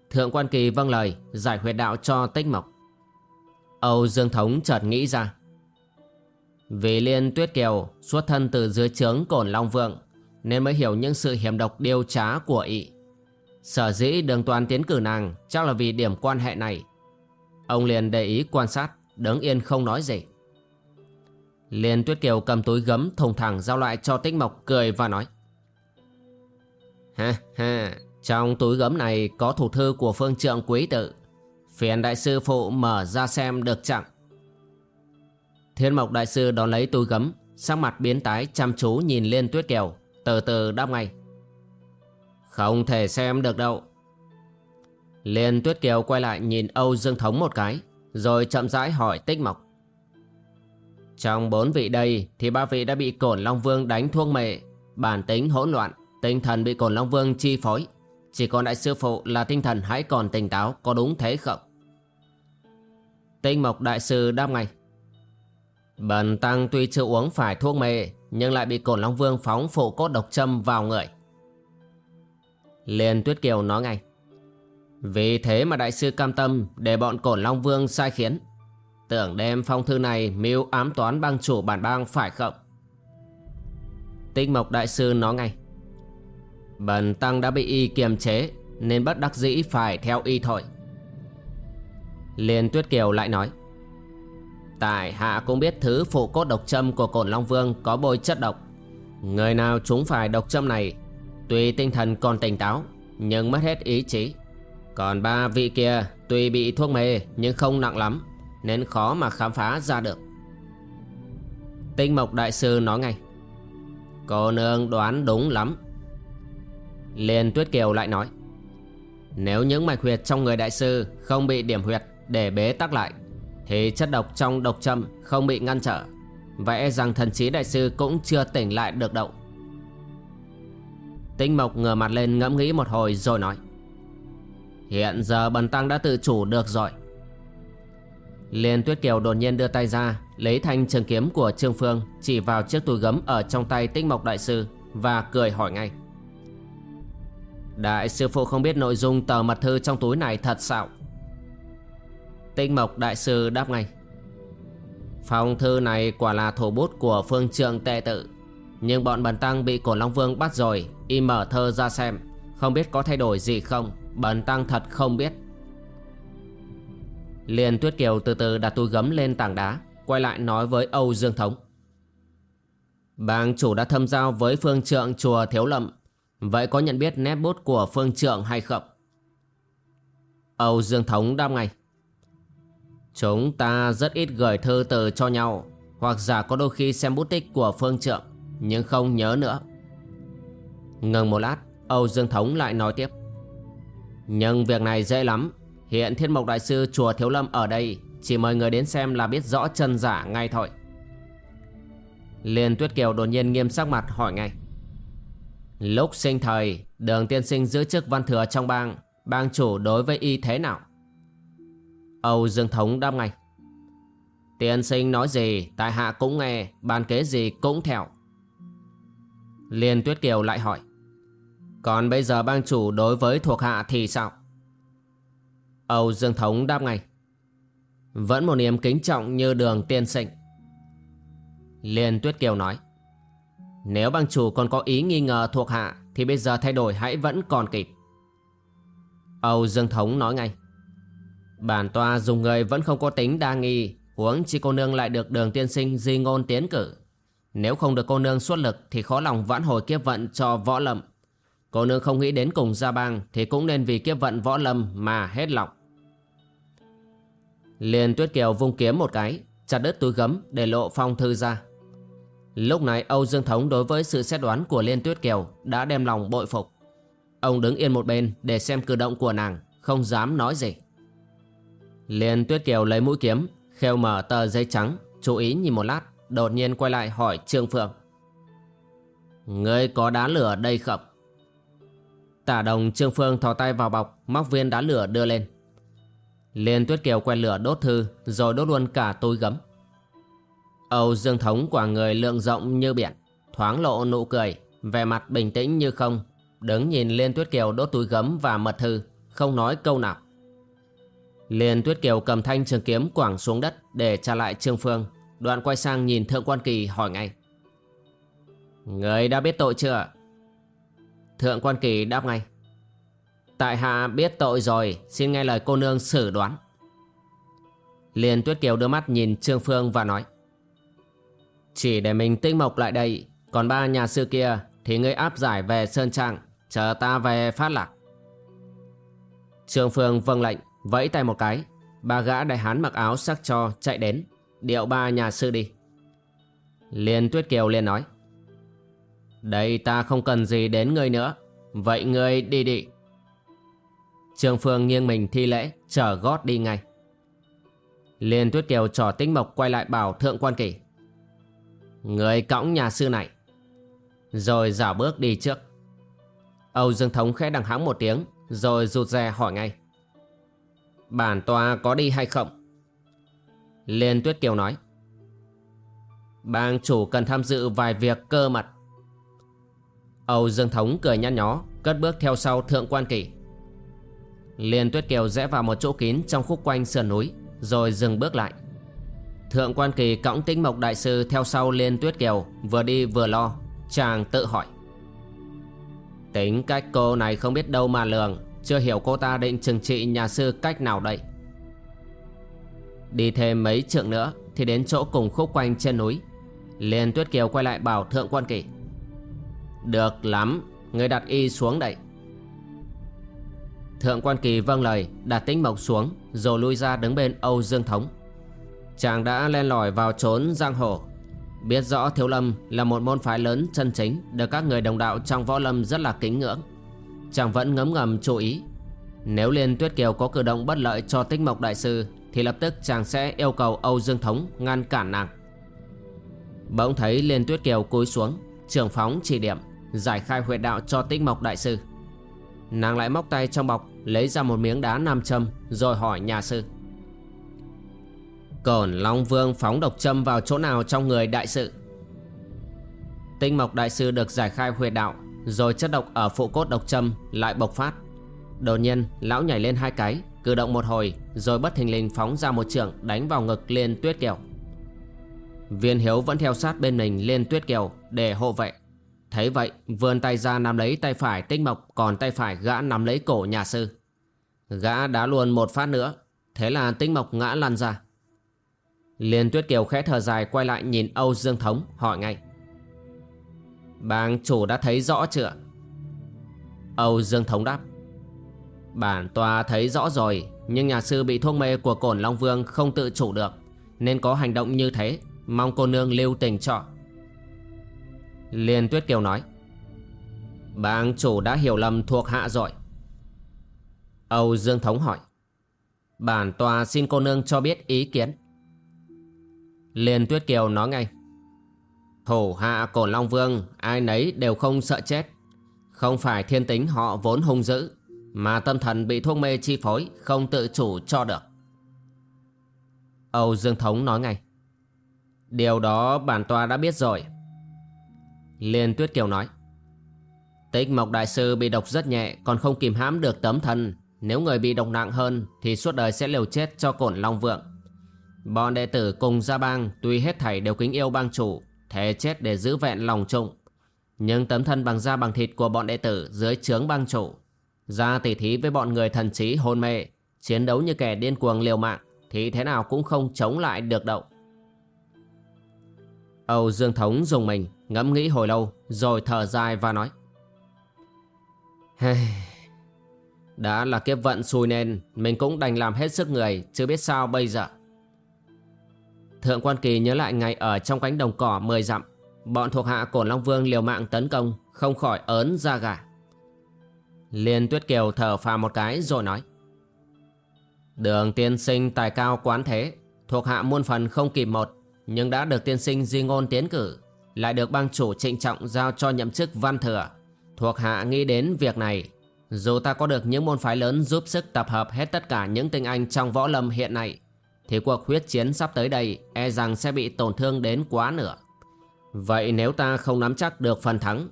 Thượng quan kỳ vâng lời, Giải huyệt đạo cho tích mộc. Âu Dương Thống chợt nghĩ ra. Vì Liên Tuyết Kiều Xuất thân từ dưới trướng Cổn Long Vượng Nên mới hiểu những sự hiểm độc điêu trá của y. Sở dĩ đường toàn tiến cử nàng Chắc là vì điểm quan hệ này Ông liền để ý quan sát Đứng yên không nói gì Liên Tuyết Kiều cầm túi gấm thùng thẳng giao lại cho Tích Mộc cười và nói Ha ha, trong túi gấm này có thủ thư của phương trượng quý tự. Phiền đại sư phụ mở ra xem được chẳng. Thiên Mộc đại sư đón lấy túi gấm, sắc mặt biến tái chăm chú nhìn Liên Tuyết Kiều, từ từ đáp ngay. Không thể xem được đâu. Liên Tuyết Kiều quay lại nhìn Âu Dương Thống một cái, rồi chậm rãi hỏi Tích Mộc. Trong bốn vị đây thì ba vị đã bị Cổn Long Vương đánh thuông mệ, bản tính hỗn loạn, tinh thần bị Cổn Long Vương chi phối. Chỉ còn đại sư phụ là tinh thần hãy còn tỉnh táo, có đúng thế không? Tinh Mộc Đại Sư đáp ngay. Bần tăng tuy chưa uống phải thuốc mê Nhưng lại bị cổn Long Vương phóng phụ cốt độc châm vào người Liên Tuyết Kiều nói ngay. Vì thế mà đại sư cam tâm Để bọn cổn Long Vương sai khiến. Tưởng đem phong thư này mưu ám toán bang chủ bản bang phải không? Tinh Mộc Đại Sư nói ngay. Bần tăng đã bị y kiềm chế Nên bất đắc dĩ phải theo y thôi. Liên Tuyết Kiều lại nói. Tại hạ cũng biết thứ phụ cốt độc châm của cổn Long Vương có bôi chất độc. Người nào chúng phải độc châm này Tuy tinh thần còn tỉnh táo, Nhưng mất hết ý chí. Còn ba vị kia tuy bị thuốc mê nhưng không nặng lắm, Nên khó mà khám phá ra được. Tinh Mộc Đại Sư nói ngay, Cô nương đoán đúng lắm. Liên Tuyết Kiều lại nói, Nếu những mạch huyệt trong người đại sư không bị điểm huyệt để bế tắc lại, thì chất độc trong độc châm không bị ngăn trở. Vẽ e rằng thần trí đại sư cũng chưa tỉnh lại được đâu. Tinh Mộc ngửa mặt lên ngẫm nghĩ một hồi rồi nói, Hiện giờ bần tăng đã tự chủ được rồi. Liên Tuyết Kiều đột nhiên đưa tay ra, Lấy thanh trường kiếm của Trương Phương Chỉ vào chiếc túi gấm ở trong tay Tinh Mộc Đại Sư Và cười hỏi ngay, Đại sư phụ không biết nội dung tờ mật thư trong túi này thật sao? Tinh Mộc Đại Sư đáp ngay, Phong thư này quả là thổ bút của phương trượng tệ tự. Nhưng bọn bần tăng bị cổ Long Vương bắt rồi, Y mở thơ ra xem. Không biết có thay đổi gì không? Bần tăng thật không biết. Liền Tuyết Kiều từ từ đặt túi gấm lên tảng đá, Quay lại nói với Âu Dương Thống. Bang chủ đã thâm giao với phương trượng chùa Thiếu Lâm. Vậy có nhận biết nét bút của phương trượng hay không? Âu Dương Thống đáp ngay. Chúng ta rất ít gửi thư từ cho nhau, Hoặc giả có đôi khi xem bút tích của phương trượng. Nhưng không nhớ nữa. Ngừng một lát, Âu Dương Thống lại nói tiếp. Nhưng việc này dễ lắm. Hiện Thiên Mộc Đại Sư Chùa Thiếu Lâm ở đây, Chỉ mời người đến xem là biết rõ chân giả ngay thôi. Liên Tuyết Kiều đột nhiên nghiêm sắc mặt hỏi ngay. Lúc sinh thời, Đường tiên sinh giữ chức văn thừa trong bang Bang chủ đối với y thế nào? Âu Dương Thống đáp ngay. Tiên sinh nói gì, Tại hạ cũng nghe, Bàn kế gì cũng theo. Liên Tuyết Kiều lại hỏi, Còn bây giờ bang chủ đối với thuộc hạ thì sao? Âu Dương Thống đáp ngay, Vẫn một niềm kính trọng như đường tiên sinh. Liên Tuyết Kiều nói, Nếu bang chủ còn có ý nghi ngờ thuộc hạ Thì bây giờ thay đổi hãy vẫn còn kịp. Âu Dương Thống nói ngay, Bản tòa dùng người vẫn không có tính đa nghi, Huống chi cô nương lại được đường tiên sinh di ngôn tiến cử. Nếu không được cô nương xuất lực Thì khó lòng vãn hồi kiếp vận cho võ lâm Cô nương không nghĩ đến cùng gia bang Thì cũng nên vì kiếp vận võ lâm mà hết lòng Liền tuyết kiều vung kiếm một cái Chặt đứt túi gấm để lộ phong thư ra Lúc này Âu Dương Thống đối với sự xét đoán của Liên Tuyết Kiều đã đem lòng bội phục. Ông đứng yên một bên để xem cử động của nàng, không dám nói gì. Liên Tuyết Kiều lấy mũi kiếm, khêu mở tờ giấy trắng, chú ý nhìn một lát, đột nhiên quay lại hỏi Trương Phượng. Ngươi có đá lửa đây không? Tả đồng Trương Phương thò tay vào bọc, móc viên đá lửa đưa lên. Liên Tuyết Kiều quen lửa đốt thư, rồi đốt luôn cả túi gấm. Âu Dương Thống quả người lượng rộng như biển, thoáng lộ nụ cười, vẻ mặt bình tĩnh như không, đứng nhìn Liên Tuyết Kiều đốt túi gấm và mật thư, không nói câu nào. liên Tuyết Kiều cầm thanh trường kiếm quảng xuống đất để trả lại Trương Phương. Đoạn quay sang nhìn Thượng Quan Kỳ hỏi ngay. Người đã biết tội chưa? Thượng Quan Kỳ đáp ngay. Tại hạ biết tội rồi, xin nghe lời cô nương xử đoán. Liền Tuyết Kiều đưa mắt nhìn Trương Phương và nói. Chỉ để mình tinh mộc lại đây, còn ba nhà sư kia thì ngươi áp giải về Sơn Trang, chờ ta về phát lạc. Trương Phương vâng lệnh Vẫy tay một cái Ba gã đại hán mặc áo sắc cho chạy đến Điệu ba nhà sư đi. Liên Tuyết Kiều liền nói, Đây ta không cần gì đến ngươi nữa. Vậy ngươi đi đi. Trường Phương nghiêng mình thi lễ trở gót đi ngay. Liên Tuyết Kiều trò tinh mộc quay lại bảo Thượng Quan Kỳ, Người cõng nhà sư này. Rồi dảo bước đi trước. Âu Dương Thống khẽ đằng hãng một tiếng, Rồi rụt rè hỏi ngay, Bản tòa có đi hay không? Liên Tuyết Kiều nói. Bang chủ cần tham dự vài việc cơ mật Âu Dương Thống cười nhăn nhó, Cất bước theo sau Thượng Quan Kỳ. Liên Tuyết Kiều rẽ vào một chỗ kín Trong khúc quanh sườn núi, Rồi dừng bước lại. Thượng Quan Kỳ cõng tĩnh mộc đại sư Theo sau Liên Tuyết Kiều, Vừa đi vừa lo, Chàng tự hỏi. Tính cách cô này không biết đâu mà lường, Chưa hiểu cô ta định trừng trị nhà sư cách nào đây? Đi thêm mấy trượng nữa Thì đến chỗ cùng khúc quanh trên núi. Liên Tuyết Kiều quay lại bảo Thượng Quan Kỳ Được lắm, Người đặt y xuống đây. Thượng Quan Kỳ vâng lời, Đặt tĩnh mộc xuống, Rồi lui ra đứng bên Âu Dương Thống. Chàng đã len lỏi vào trốn giang hồ. Biết rõ Thiếu Lâm là một môn phái lớn chân chính, Được các người đồng đạo trong võ lâm rất là kính ngưỡng. Chàng vẫn ngấm ngầm chú ý. Nếu Liên Tuyết Kiều có cử động bất lợi cho Tích Mộc Đại Sư thì lập tức chàng sẽ yêu cầu Âu Dương Thống ngăn cản nàng. Bỗng thấy Liên Tuyết Kiều cúi xuống Trường phóng chỉ điểm, Giải khai huyệt đạo cho Tích Mộc Đại Sư. Nàng lại móc tay trong bọc, Lấy ra một miếng đá nam châm, Rồi hỏi nhà sư. Cổn Long Vương phóng độc châm vào chỗ nào trong người đại sự? Tinh Mộc Đại Sư được giải khai huyệt đạo, Rồi chất độc ở phụ cốt độc châm lại bộc phát. Đột nhiên, lão nhảy lên hai cái Cử động một hồi, Rồi bất thình lình phóng ra một trường, đánh vào ngực Liên Tuyết Kiều Viên Hiếu vẫn theo sát bên mình Liên Tuyết Kiều để hộ vệ Thấy vậy, vươn tay ra nắm lấy tay phải Tinh Mộc, Còn tay phải gã nắm lấy cổ nhà sư Gã đá luôn một phát nữa, Thế là Tinh Mộc ngã lăn ra Liên Tuyết Kiều khẽ thở dài, quay lại nhìn Âu Dương Thống, hỏi ngay. Bang chủ đã thấy rõ chưa? Âu Dương Thống đáp. Bản tòa thấy rõ rồi, nhưng nhà sư bị thuốc mê của cổn Long Vương không tự chủ được, nên có hành động như thế, mong cô nương lưu tình cho. Liên Tuyết Kiều nói. Bang chủ đã hiểu lầm thuộc hạ rồi. Âu Dương Thống hỏi. Bản tòa xin cô nương cho biết ý kiến. Liên Tuyết Kiều nói ngay Thủ hạ Cổn Long Vương Ai nấy đều không sợ chết Không phải thiên tính họ vốn hung dữ mà tâm thần bị thuốc mê chi phối Không tự chủ cho được. Âu Dương Thống nói ngay Điều đó bản tòa đã biết rồi. Liên Tuyết Kiều nói Tích Mộc Đại Sư bị độc rất nhẹ Còn không kìm hãm được tấm thân Nếu người bị độc nặng hơn Thì suốt đời sẽ liều chết cho Cổn Long Vượng. Bọn đệ tử cùng gia bang tuy hết thảy đều kính yêu bang chủ, thề chết để giữ vẹn lòng trụng. Nhưng tấm thân bằng da bằng thịt của bọn đệ tử dưới trướng bang chủ, ra tỉ thí với bọn người thần trí hôn mê, chiến đấu như kẻ điên cuồng liều mạng, thì thế nào cũng không chống lại được đâu. Âu Dương Thống dùng mình, ngẫm nghĩ hồi lâu, rồi thở dài và nói. Đã là kiếp vận xui nên, mình cũng đành làm hết sức người, chưa biết sao bây giờ. Thượng quan kỳ nhớ lại ngày ở trong cánh đồng cỏ 10 dặm Bọn thuộc hạ Cổn Long Vương liều mạng tấn công Không khỏi ớn ra gà Liên Tuyết Kiều thở phào một cái rồi nói Đường tiên sinh tài cao quán thế Thuộc hạ muôn phần không kịp một Nhưng đã được tiên sinh di ngôn tiến cử Lại được bang chủ trịnh trọng giao cho nhậm chức văn thừa Thuộc hạ nghĩ đến việc này Dù ta có được những môn phái lớn giúp sức tập hợp hết tất cả những tinh anh trong võ lâm hiện nay thì cuộc huyết chiến sắp tới đây e rằng sẽ bị tổn thương đến quá nửa. Vậy nếu ta không nắm chắc được phần thắng,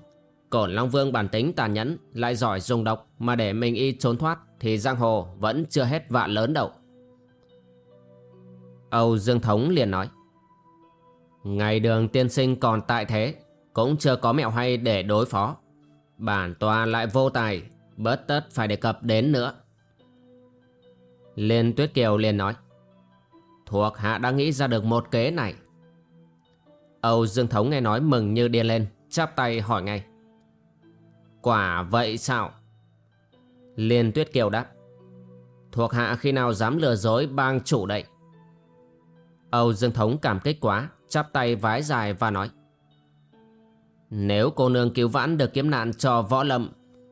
Cổn Long Vương bản tính tàn nhẫn, lại giỏi dùng độc mà để mình y trốn thoát thì giang hồ vẫn chưa hết vạ lớn đâu. Âu Dương Thống liền nói, Ngày đường tiên sinh còn tại thế, Cũng chưa có mẹo hay để đối phó. Bản tòa lại vô tài, Bớt tất phải đề cập đến nữa. Liên Tuyết Kiều liền nói, Thuộc hạ đã nghĩ ra được một kế này. Âu Dương Thống nghe nói mừng như điên lên, Chắp tay hỏi ngay Quả vậy sao? Liên Tuyết Kiều đáp. Thuộc hạ khi nào dám lừa dối bang chủ đậy Âu Dương Thống cảm kích quá, Chắp tay vái dài và nói. Nếu cô nương cứu vãn được kiếm nạn cho võ lâm,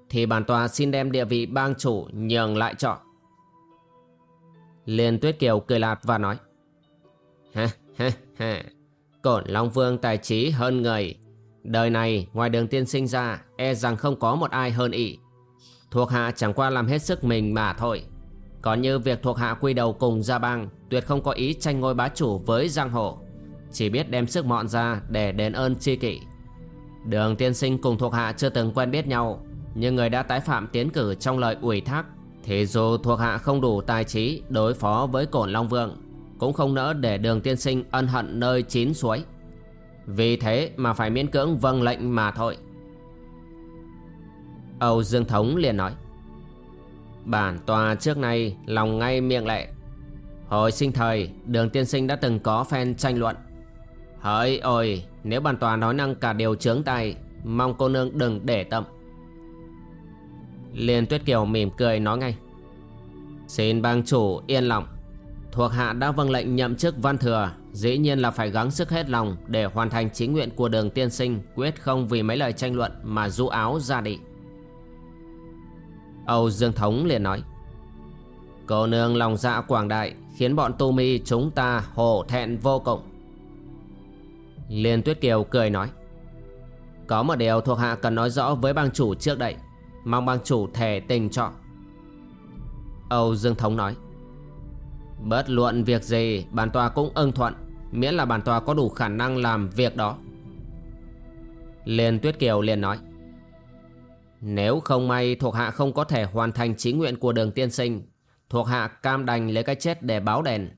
Thì bản tòa xin đem địa vị bang chủ nhường lại cho. Liên Tuyết Kiều cười lạt và nói. Ha ha ha Cổn Long Vương tài trí hơn người Đời này, ngoài đường tiên sinh ra E rằng không có một ai hơn ỷ Thuộc hạ chẳng qua làm hết sức mình mà thôi. Còn như việc thuộc hạ quy đầu cùng gia bang, Tuyệt không có ý tranh ngôi bá chủ với giang hồ. Chỉ biết đem sức mọn ra để đền ơn chi kỷ. Đường tiên sinh cùng thuộc hạ chưa từng quen biết nhau, Nhưng người đã tái phạm tiến cử trong lời ủy thác, Thì dù thuộc hạ không đủ tài trí đối phó với cổn Long Vương, Cũng không nỡ để đường tiên sinh ân hận nơi chín suối. Vì thế mà phải miễn cưỡng vâng lệnh mà thôi. Âu Dương Thống liền nói, Bản tòa trước nay lòng ngay miệng lệ. Hồi sinh thời, đường tiên sinh đã từng có phen tranh luận. Hỡi ôi, nếu bản tòa nói năng cả điều chướng tay Mong cô nương đừng để tâm. Liên Tuyết Kiều mỉm cười nói ngay, Xin bang chủ yên lòng. Thuộc hạ đã vâng lệnh nhậm chức văn thừa Dĩ nhiên là phải gắng sức hết lòng Để hoàn thành chính nguyện của đường tiên sinh, Quyết không vì mấy lời tranh luận Mà du áo ra đi. Âu Dương Thống liền nói, Cô nương lòng dạ quảng đại Khiến bọn tu mi chúng ta hổ thẹn vô cùng. Liên Tuyết Kiều cười nói, Có một điều thuộc hạ cần nói rõ với bang chủ trước đây, Mong bang chủ thề tình cho. Âu Dương Thống nói, Bất luận việc gì, bản tòa cũng ưng thuận. Miễn là bản tòa có đủ khả năng làm việc đó. Liên Tuyết Kiều liền nói, Nếu không may thuộc hạ không có thể hoàn thành trí nguyện của đường tiên sinh, Thuộc hạ cam đành lấy cái chết để báo đền.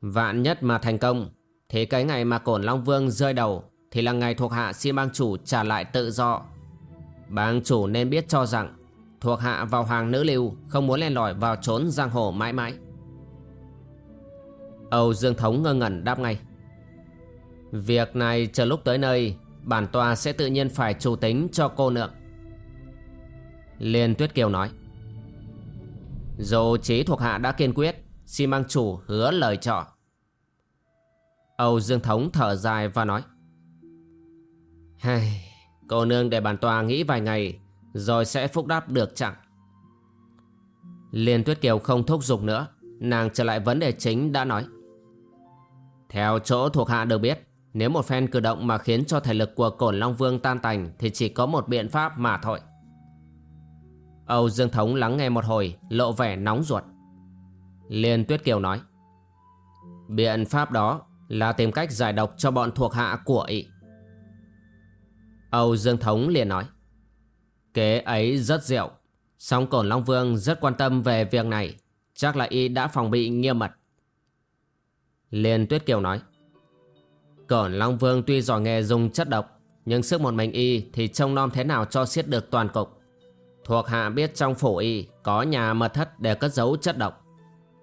Vạn nhất mà thành công, Thì cái ngày mà cổn Long Vương rơi đầu Thì là ngày thuộc hạ xin bang chủ trả lại tự do. Bang chủ nên biết cho rằng, Thuộc hạ vào hàng nữ lưu Không muốn len lỏi vào trốn giang hồ mãi mãi. Âu Dương Thống ngơ ngẩn đáp ngay. Việc này chờ lúc tới nơi Bản tòa sẽ tự nhiên phải chủ tính cho cô nượng. Liên Tuyết Kiều nói. Dù trí thuộc hạ đã kiên quyết Xin mang chủ hứa lời trọ. Âu Dương Thống thở dài và nói. Hây, Cô nương để bản tòa nghĩ vài ngày Rồi sẽ phúc đáp được chẳng? Liên Tuyết Kiều không thúc giục nữa Nàng trở lại vấn đề chính đã nói. Theo chỗ thuộc hạ được biết, Nếu một phen cử động mà khiến cho thể lực của Cổn Long Vương tan tành Thì chỉ có một biện pháp mà thôi. Âu Dương Thống lắng nghe một hồi, Lộ vẻ nóng ruột. Liên Tuyết Kiều nói, Biện pháp đó là tìm cách giải độc cho bọn thuộc hạ của ị. Âu Dương Thống liền nói, Kế ấy rất diệu Song Cổn Long Vương rất quan tâm về việc này, Chắc là y đã phòng bị nghiêm mật. Liên Tuyết Kiều nói. Cổn Long Vương tuy giỏi nghề dùng chất độc, Nhưng sức một mình y thì trông nom thế nào cho siết được toàn cục. Thuộc hạ biết trong phủ y có nhà mật thất để cất giấu chất độc.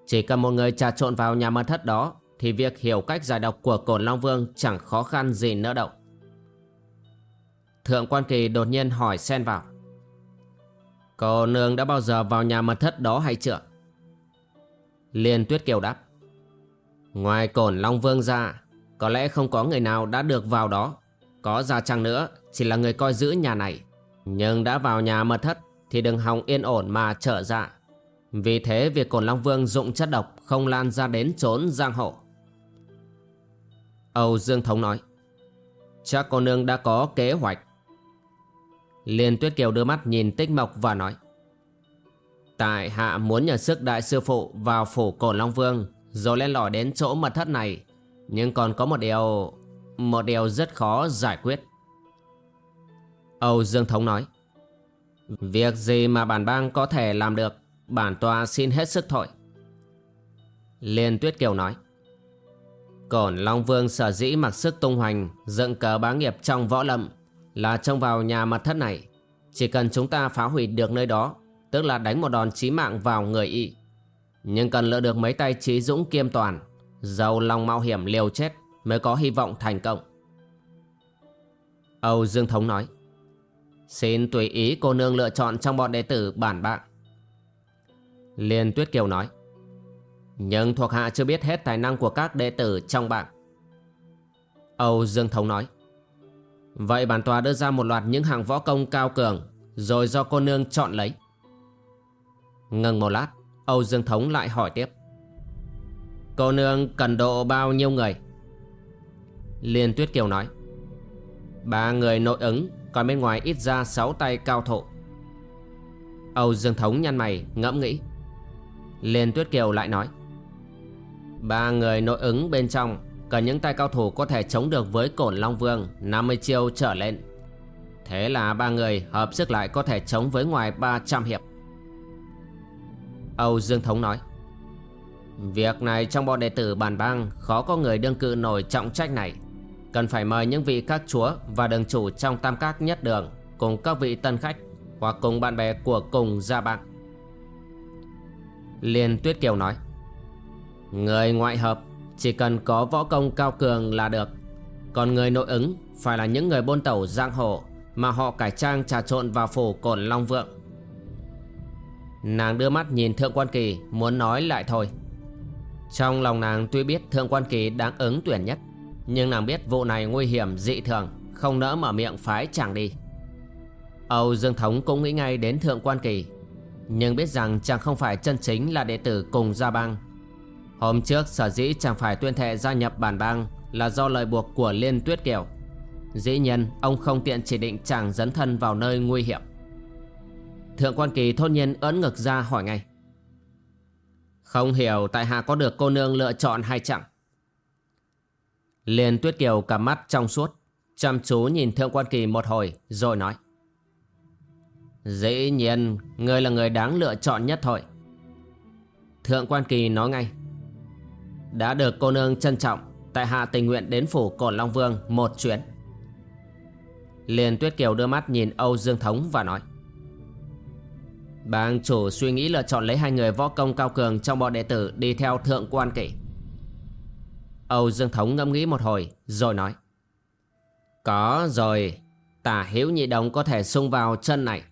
Chỉ cần một người trà trộn vào nhà mật thất đó Thì việc hiểu cách giải độc của Cổn Long Vương chẳng khó khăn gì nữa đâu. Thượng quan kỳ đột nhiên hỏi xen vào. Cô nương đã bao giờ vào nhà mật thất đó hay chưa? Liên tuyết kiều đáp. Ngoài cổn Long Vương ra, Có lẽ không có người nào đã được vào đó. Có ra chăng nữa, Chỉ là người coi giữ nhà này. Nhưng đã vào nhà mật thất, Thì đừng hòng yên ổn mà trở ra. Vì thế, việc cổn Long Vương dụng chất độc Không lan ra đến trốn giang hộ Âu Dương Thống nói, Chắc cô nương đã có kế hoạch. Liên Tuyết Kiều đưa mắt nhìn Tích Mộc và nói, Tại hạ muốn nhờ sức đại sư phụ vào phủ cổ Long Vương rồi lên lỏi đến chỗ mật thất này. Nhưng còn có một điều Một điều rất khó giải quyết. Âu Dương Thống nói, Việc gì mà bản bang có thể làm được, Bản tòa xin hết sức thôi Liên Tuyết Kiều nói, Cổn Long Vương sở dĩ mặc sức tung hoành, Dựng cờ bá nghiệp trong võ lâm là trông vào nhà mật thất này. Chỉ cần chúng ta phá hủy được nơi đó, Tức là đánh một đòn chí mạng vào người y nhưng cần lựa được mấy tay trí dũng kiêm toàn, Giàu lòng mạo hiểm liều chết Mới có hy vọng thành công. Âu Dương Thống nói, Xin tùy ý cô nương lựa chọn trong bọn đệ tử bản bạn. Liên Tuyết Kiều nói, Nhưng thuộc hạ chưa biết hết tài năng của các đệ tử trong bạn. Âu Dương Thống nói, Vậy bản tòa đưa ra một loạt những hàng võ công cao cường, Rồi do cô nương chọn lấy. Ngừng một lát Âu Dương Thống lại hỏi tiếp. Cô nương cần độ bao nhiêu người? Liên Tuyết Kiều nói. Ba người nội ứng, Còn bên ngoài ít ra sáu tay cao thủ Âu Dương Thống nhăn mày, ngẫm nghĩ. Liên Tuyết Kiều lại nói. Ba người nội ứng bên trong, Cần những tay cao thủ có thể chống được với cổn Long Vương 50 chiêu trở lên. Thế là ba người hợp sức lại có thể chống với ngoài 300 hiệp. Âu Dương Thống nói. Việc này trong bọn đệ tử bản bang Khó có người đương cự nổi trọng trách này. Cần phải mời những vị các chúa Và đường chủ trong tam các nhất đường Cùng các vị tân khách Hoặc cùng bạn bè của cùng gia bạn. Liên Tuyết Kiều nói. Người ngoại hợp Chỉ cần có võ công cao cường là được. Còn người nội ứng Phải là những người bôn tẩu giang hồ Mà họ cải trang trà trộn vào phủ cổn Long Vượng. Nàng đưa mắt nhìn Thượng Quan Kỳ, Muốn nói lại thôi. Trong lòng nàng tuy biết Thượng Quan Kỳ đáng ứng tuyển nhất, Nhưng nàng biết vụ này nguy hiểm dị thường, Không nỡ mở miệng phái chàng đi. Âu Dương Thống cũng nghĩ ngay đến Thượng Quan Kỳ, Nhưng biết rằng chàng không phải chân chính là đệ tử cùng gia bang. Hôm trước, sở dĩ chàng phải tuyên thệ gia nhập bản bang Là do lời buộc của Liên Tuyết Kiều. Dĩ nhiên, ông không tiện chỉ định chàng dấn thân vào nơi nguy hiểm. Thượng quan kỳ thôn nhiên ấn ngực ra hỏi ngay. Không hiểu tại hạ có được cô nương lựa chọn hay chẳng. Liên tuyết kiều cả mắt trong suốt, Chăm chú nhìn thượng quan kỳ một hồi, rồi nói. Dĩ nhiên, Ngươi là người đáng lựa chọn nhất thôi. Thượng quan kỳ nói ngay. Đã được cô nương trân trọng, Tại hạ tình nguyện đến phủ Cổn Long Vương một chuyến. Liên Tuyết Kiều đưa mắt nhìn Âu Dương Thống và nói. Bang chủ suy nghĩ lựa chọn lấy hai người võ công cao cường trong bọn đệ tử đi theo thượng quan kỷ. Âu Dương Thống ngẫm nghĩ một hồi rồi nói. Có rồi, tả hiếu nhị đồng có thể xung vào chân này.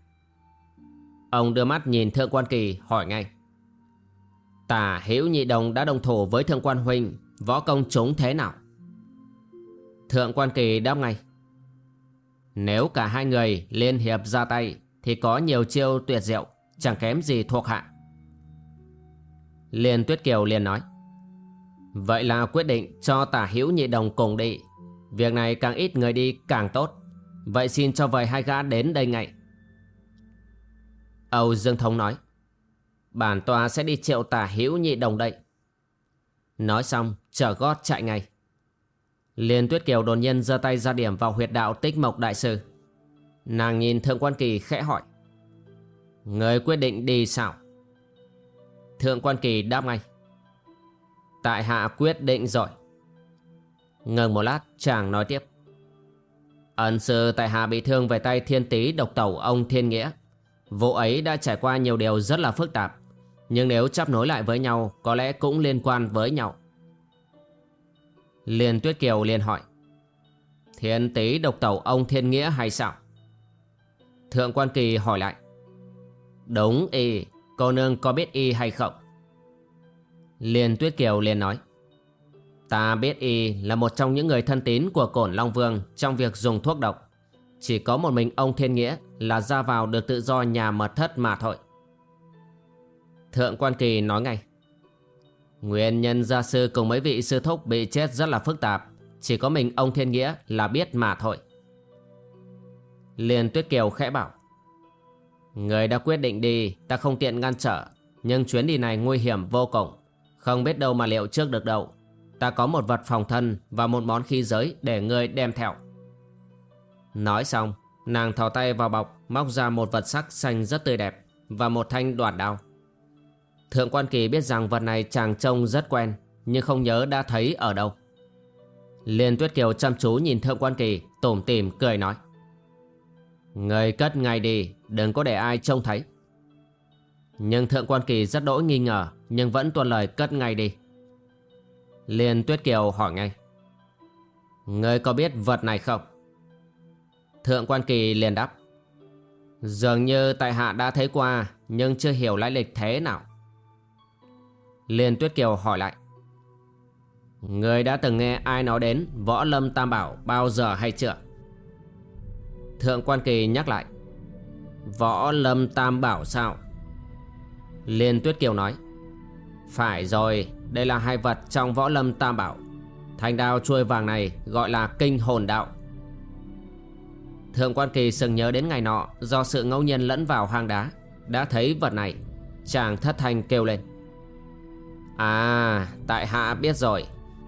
Ông đưa mắt nhìn thượng quan kỳ hỏi ngay. Tả hiếu nhị đồng đã đồng thủ với thượng quan huynh, võ công chúng thế nào? Thượng quan kỳ đáp ngay. Nếu cả hai người liên hiệp ra tay thì có nhiều chiêu tuyệt diệu Chẳng kém gì thuộc hạ. Liên Tuyết Kiều liền nói, Vậy là quyết định cho tả hữu nhị đồng cùng đi. Việc này càng ít người đi càng tốt. Vậy xin cho vầy hai gã đến đây ngay. Âu Dương Thống nói, Bản tòa sẽ đi triệu tả hữu nhị đồng đây. Nói xong trở gót chạy ngay. Liên Tuyết Kiều đột nhiên giơ tay ra điểm vào huyệt đạo tích mộc đại sư. Nàng nhìn Thượng Quan Kỳ khẽ hỏi Người quyết định đi sao? Thượng quan kỳ đáp ngay. Tại hạ quyết định rồi. Ngừng một lát, chàng nói tiếp. Ẩn sư tại hạ bị thương về tay thiên tý độc tẩu ông thiên nghĩa. Vụ ấy đã trải qua nhiều điều rất là phức tạp. Nhưng nếu chấp nối lại với nhau, Có lẽ cũng liên quan với nhau. Liên Tuyết Kiều liền hỏi. Thiên tý độc tẩu ông thiên nghĩa hay sao? Thượng quan kỳ hỏi lại. Đúng, y Cô nương có biết y hay không Liên Tuyết Kiều liền nói Ta biết y là một trong những người thân tín của Cổn Long Vương trong việc dùng thuốc độc. Chỉ có một mình ông Thiên Nghĩa là ra vào được tự do nhà mật thất mà thôi. Thượng Quan Kỳ nói ngay. Nguyên nhân gia sư cùng mấy vị sư thúc bị chết rất là phức tạp. Chỉ có mình ông Thiên Nghĩa là biết mà thôi. Liên Tuyết Kiều khẽ bảo. Người đã quyết định đi, Ta không tiện ngăn trở. Nhưng chuyến đi này nguy hiểm vô cùng. Không biết đâu mà liệu trước được đâu. Ta có một vật phòng thân Và một món khí giới để người đem theo. Nói xong, Nàng thò tay vào bọc, Móc ra một vật sắc xanh rất tươi đẹp Và một thanh đoạn đao. Thượng quan kỳ biết rằng vật này chàng trông rất quen, Nhưng không nhớ đã thấy ở đâu. Liên Tuyết Kiều chăm chú nhìn Thượng quan kỳ, Tủm tỉm cười nói. Người cất ngay đi Đừng có để ai trông thấy. Nhưng thượng quan kỳ rất đỗi nghi ngờ, Nhưng vẫn tuân lời cất ngay đi. Liên Tuyết Kiều hỏi ngay. Ngươi có biết vật này không? Thượng quan kỳ liền đáp. Dường như tại hạ đã thấy qua, Nhưng chưa hiểu lai lịch thế nào. Liên Tuyết Kiều hỏi lại. Người đã từng nghe ai nói đến Võ Lâm Tam Bảo bao giờ hay chưa? Thượng quan kỳ nhắc lại. Võ lâm tam bảo sao? Liên Tuyết Kiều nói, Phải rồi, Đây là hai vật trong võ lâm tam bảo. Thanh đao chuôi vàng này gọi là kinh hồn đạo. Thượng quan kỳ sừng nhớ đến ngày nọ, Do sự ngẫu nhiên lẫn vào hang đá, Đã thấy vật này, Chàng thất thanh kêu lên. À tại hạ biết rồi,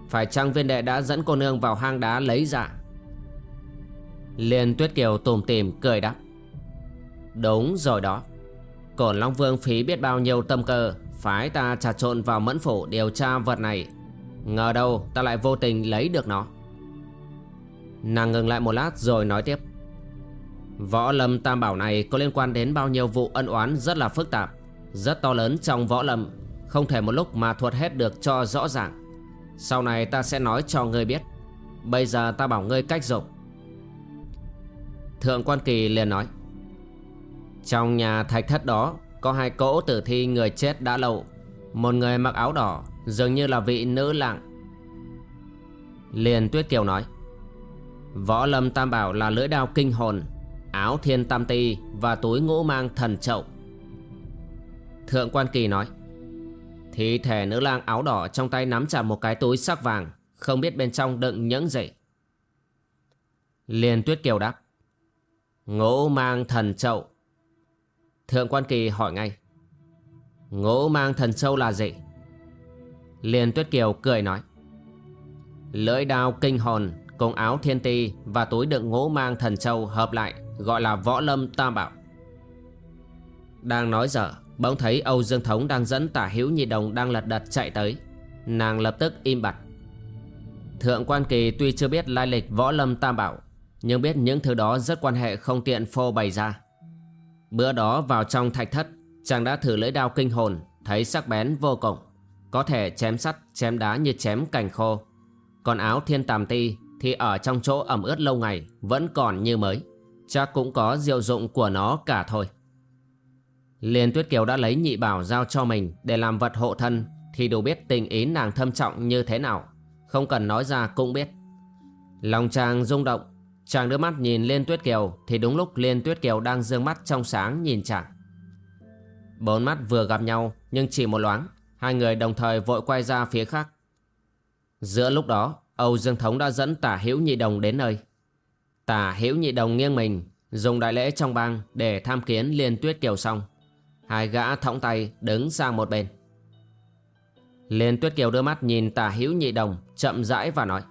Phải chăng viên đệ đã dẫn cô nương vào hang đá lấy ra? Liên tuyết kiều tùm tìm cười đáp Đúng rồi đó. Cổn Long Vương phí biết bao nhiêu tâm cơ, Phái ta trà trộn vào mẫn phủ điều tra vật này. Ngờ đâu ta lại vô tình lấy được nó. Nàng ngừng lại một lát rồi nói tiếp. Võ lâm tam bảo này có liên quan đến bao nhiêu vụ ân oán rất là phức tạp, Rất to lớn trong võ lâm, Không thể một lúc mà thuật hết được cho rõ ràng. Sau này ta sẽ nói cho ngươi biết. Bây giờ ta bảo ngươi cách dụng Thượng quan kỳ liền nói. Trong nhà thạch thất đó, Có hai cỗ tử thi người chết đã lâu. Một người mặc áo đỏ, Dường như là vị nữ lạng. Liền tuyết kiều nói, Võ lâm tam bảo là lưỡi đao kinh hồn, Áo thiên tam ti Và túi ngũ mang thần trậu Thượng quan kỳ nói, Thi thể nữ lang áo đỏ trong tay nắm chặt một cái túi sắc vàng, Không biết bên trong đựng những gì. Liền tuyết kiều đáp, Ngũ mang thần trậu Thượng quan kỳ hỏi ngay. Ngũ mang thần châu là gì? Liên tuyết kiều cười nói. Lưỡi đao kinh hồn Cùng áo thiên ti Và túi đựng ngũ mang thần châu hợp lại Gọi là võ lâm tam bảo. Đang nói dở, Bỗng thấy Âu Dương Thống đang dẫn tả hữu nhị đồng Đang lật đật chạy tới. Nàng lập tức im bặt. Thượng quan kỳ tuy chưa biết lai lịch võ lâm tam bảo, Nhưng biết những thứ đó rất quan hệ không tiện phô bày ra. Bữa đó vào trong thạch thất, Chàng đã thử lưỡi đao kinh hồn, Thấy sắc bén vô cùng, Có thể chém sắt, chém đá như chém cành khô. Còn áo thiên tàm ti Thì ở trong chỗ ẩm ướt lâu ngày, Vẫn còn như mới, Chắc cũng có diệu dụng của nó cả thôi. Liên Tuyết Kiều đã lấy nhị bảo giao cho mình Để làm vật hộ thân, Thì đủ biết tình ý nàng thâm trọng như thế nào, Không cần nói ra cũng biết. Lòng chàng rung động Chàng đưa mắt nhìn Liên Tuyết Kiều, Thì đúng lúc Liên Tuyết Kiều đang dương mắt trong sáng nhìn chàng. Bốn mắt vừa gặp nhau, Nhưng chỉ một loáng, Hai người đồng thời vội quay ra phía khác. Giữa lúc đó, Âu Dương Thống đã dẫn tả hữu nhị đồng đến nơi. Tả hữu nhị đồng nghiêng mình, Dùng đại lễ trong bang Để tham kiến Liên Tuyết Kiều xong. Hai gã thõng tay đứng sang một bên. Liên Tuyết Kiều đưa mắt nhìn tả hữu nhị đồng Chậm rãi và nói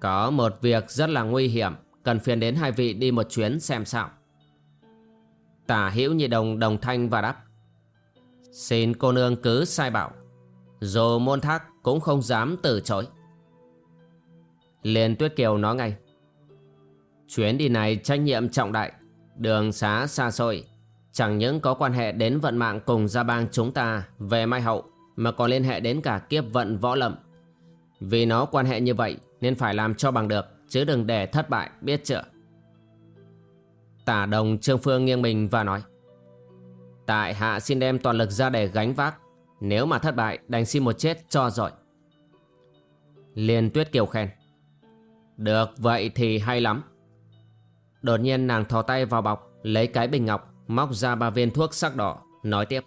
có một việc rất là nguy hiểm Cần phiền đến hai vị đi một chuyến xem sao. Tả hữu nhị đồng đồng thanh và đáp. Xin cô nương cứ sai bảo Dù môn thác cũng không dám từ chối. Liên Tuyết Kiều nói ngay. Chuyến đi này trách nhiệm trọng đại Đường xá xa xôi. Chẳng những có quan hệ đến vận mạng cùng gia bang chúng ta về mai hậu Mà còn liên hệ đến cả kiếp vận võ lâm, Vì nó quan hệ như vậy nên phải làm cho bằng được, Chứ đừng để thất bại, biết chưa? Tả đồng Trương Phương nghiêng mình và nói, Tại hạ xin đem toàn lực ra để gánh vác, Nếu mà thất bại, đành xin một chết cho rồi Liên tuyết kiều khen, Được, vậy thì hay lắm. Đột nhiên nàng thò tay vào bọc, Lấy cái bình ngọc, Móc ra ba viên thuốc sắc đỏ, Nói tiếp,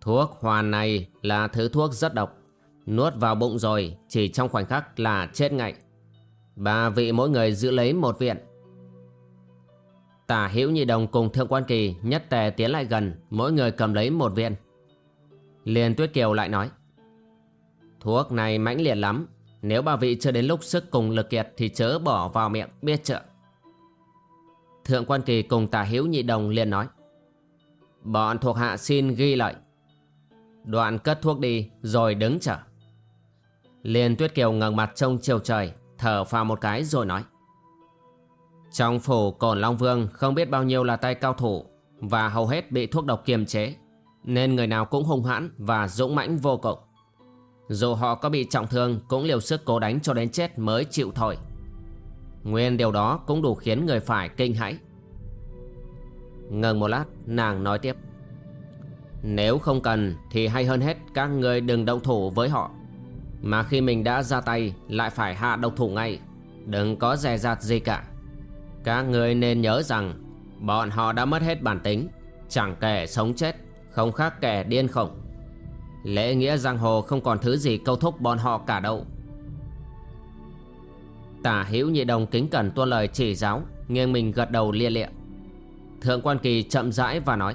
Thuốc hoàn này là thứ thuốc rất độc Nuốt vào bụng rồi, Chỉ trong khoảnh khắc là chết ngay. Ba vị mỗi người giữ lấy một viện. Tả hữu nhị đồng cùng thượng quan kỳ Nhất tề tiến lại gần, Mỗi người cầm lấy một viên Liền tuyết kiều lại nói, Thuốc này mãnh liệt lắm, Nếu ba vị chưa đến lúc sức cùng lực kiệt Thì chớ bỏ vào miệng, biết trợ Thượng quan kỳ cùng tả hữu nhị đồng liền nói, Bọn thuộc hạ xin ghi lại Đoạn cất thuốc đi, Rồi đứng chờ. Liên Tuyết Kiều ngẩng mặt trông chiều trời, Thở phào một cái rồi nói. Trong phủ cổn Long Vương Không biết bao nhiêu là tay cao thủ Và hầu hết bị thuốc độc kiềm chế, Nên người nào cũng hung hãn Và dũng mãnh vô cùng. Dù họ có bị trọng thương, Cũng liều sức cố đánh cho đến chết mới chịu thôi. Nguyên điều đó cũng đủ khiến người phải kinh hãi. Ngừng một lát, nàng nói tiếp. Nếu không cần thì hay hơn hết các người đừng động thủ với họ mà khi mình đã ra tay, Lại phải hạ độc thủ ngay. Đừng có dè dạt gì cả. Các người nên nhớ rằng, Bọn họ đã mất hết bản tính, Chẳng kẻ sống chết, Không khác kẻ điên khổng. Lễ nghĩa giang hồ không còn thứ gì câu thúc bọn họ cả đâu. Tả hữu nhị đồng kính cẩn tuân lời chỉ giáo, Nghiêng mình gật đầu lia lịa. Thượng quan kỳ chậm rãi và nói,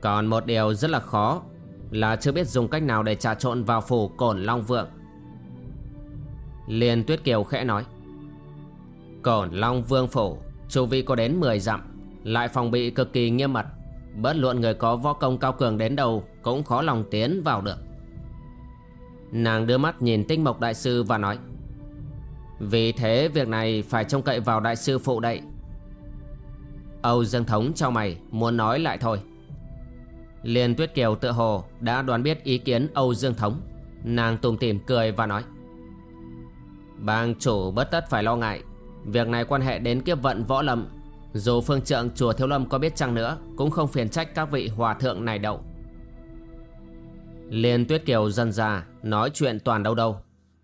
Còn một điều rất là khó là chưa biết dùng cách nào để trà trộn vào phủ cổn long vượng. Liên tuyết kiều khẽ nói, Cổn long vương phủ, Chu vi có đến 10 dặm, Lại phòng bị cực kỳ nghiêm mật. Bất luận người có võ công cao cường đến đâu Cũng khó lòng tiến vào được. Nàng đưa mắt nhìn tinh mộc đại sư và nói, Vì thế việc này phải trông cậy vào đại sư phụ đậy Âu Dương Thống cho mày, muốn nói lại thôi. Liên Tuyết Kiều tự hồ đã đoán biết ý kiến Âu Dương Thống. Nàng tùng tìm cười và nói, Bang chủ bất tất phải lo ngại. Việc này quan hệ đến kiếp vận võ lâm. Dù phương trượng chùa Thiếu Lâm có biết chăng nữa, Cũng không phiền trách các vị hòa thượng này đâu. Liên Tuyết Kiều dần già Nói chuyện toàn đâu đâu,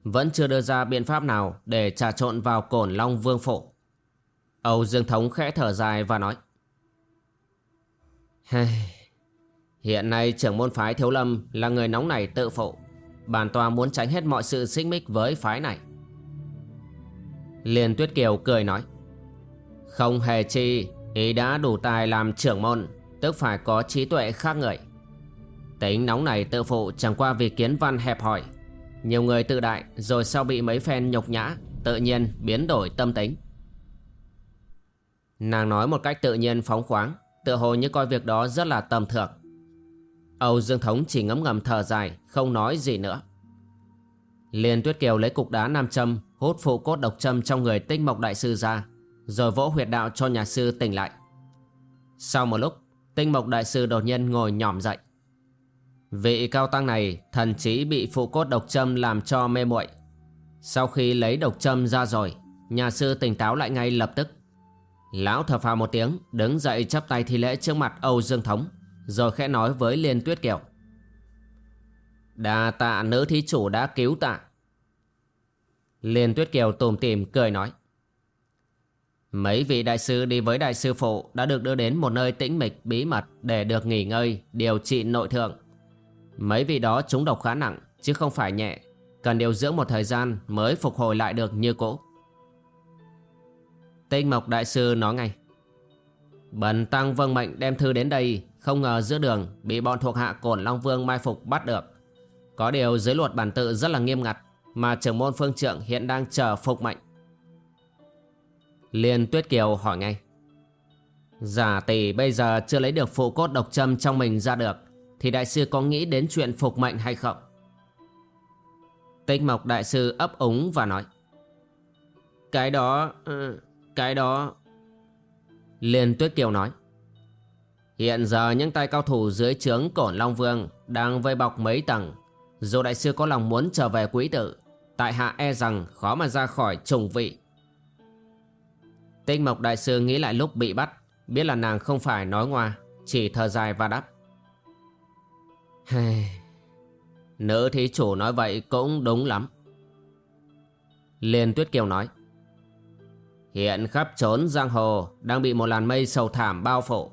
Vẫn chưa đưa ra biện pháp nào Để trà trộn vào cổn Long Vương Phổ. Âu Dương Thống khẽ thở dài và nói Hiện nay trưởng môn phái Thiếu Lâm là người nóng nảy tự phụ. Bản tòa muốn tránh hết mọi sự xích mích với phái này. Liên Tuyết Kiều cười nói, Không hề chi, Ý đã đủ tài làm trưởng môn, Tức phải có trí tuệ khác người. Tính nóng này tự phụ chẳng qua vì kiến văn hẹp hòi. Nhiều người tự đại, Rồi sau bị mấy phen nhục nhã, Tự nhiên biến đổi tâm tính. Nàng nói một cách tự nhiên phóng khoáng Tự hồ như coi việc đó rất là tầm thường. Âu Dương Thống chỉ ngấm ngầm thở dài, Không nói gì nữa. Liên Tuyết Kiều lấy cục đá nam châm, Hút phụ cốt độc châm trong người tinh mộc đại sư ra, Rồi vỗ huyệt đạo cho nhà sư tỉnh lại. Sau một lúc Tinh mộc đại sư đột nhiên ngồi nhỏm dậy. Vị cao tăng này Thần trí bị phụ cốt độc châm làm cho mê muội. Sau khi lấy độc châm ra rồi, Nhà sư tỉnh táo lại ngay lập tức. Lão thở phào một tiếng, Đứng dậy chắp tay thi lễ trước mặt Âu Dương Thống. Rồi khẽ nói với Liên Tuyết Kiều. Đà tạ nữ thí chủ đã cứu tạ. Liên Tuyết Kiều tùm tìm cười nói. Mấy vị đại sư đi với đại sư phụ đã được đưa đến một nơi tĩnh mịch bí mật để được nghỉ ngơi, điều trị nội thượng. Mấy vị đó trúng độc khá nặng chứ không phải nhẹ, cần điều dưỡng một thời gian mới phục hồi lại được như cũ. Tinh Mộc Đại Sư nói ngay. Bần Tăng vâng mệnh đem thư đến đây không ngờ giữa đường Bị bọn thuộc hạ Cổn Long Vương mai phục bắt được. Có điều dưới luật bản tự rất là nghiêm ngặt Mà trưởng môn phương trượng hiện đang chờ phục mệnh. Liên Tuyết Kiều hỏi ngay. Giả tỷ bây giờ chưa lấy được phụ cốt độc châm trong mình ra được, Thì đại sư có nghĩ đến chuyện phục mệnh hay không? Tinh Mộc Đại Sư ấp úng và nói. Cái đó... Ừ, cái đó... Liên Tuyết Kiều nói. Hiện giờ những tay cao thủ dưới trướng Cổn Long Vương đang vây bọc mấy tầng. Dù đại sư có lòng muốn trở về quý tự, tại hạ e rằng khó mà ra khỏi trùng vị. Tinh Mộc đại sư nghĩ lại lúc bị bắt, biết là nàng không phải nói ngoa, chỉ thở dài và đáp. Nữ thí chủ nói vậy cũng đúng lắm. Liên Tuyết Kiều nói. Hiện khắp trốn giang hồ đang bị một làn mây sầu thảm bao phủ.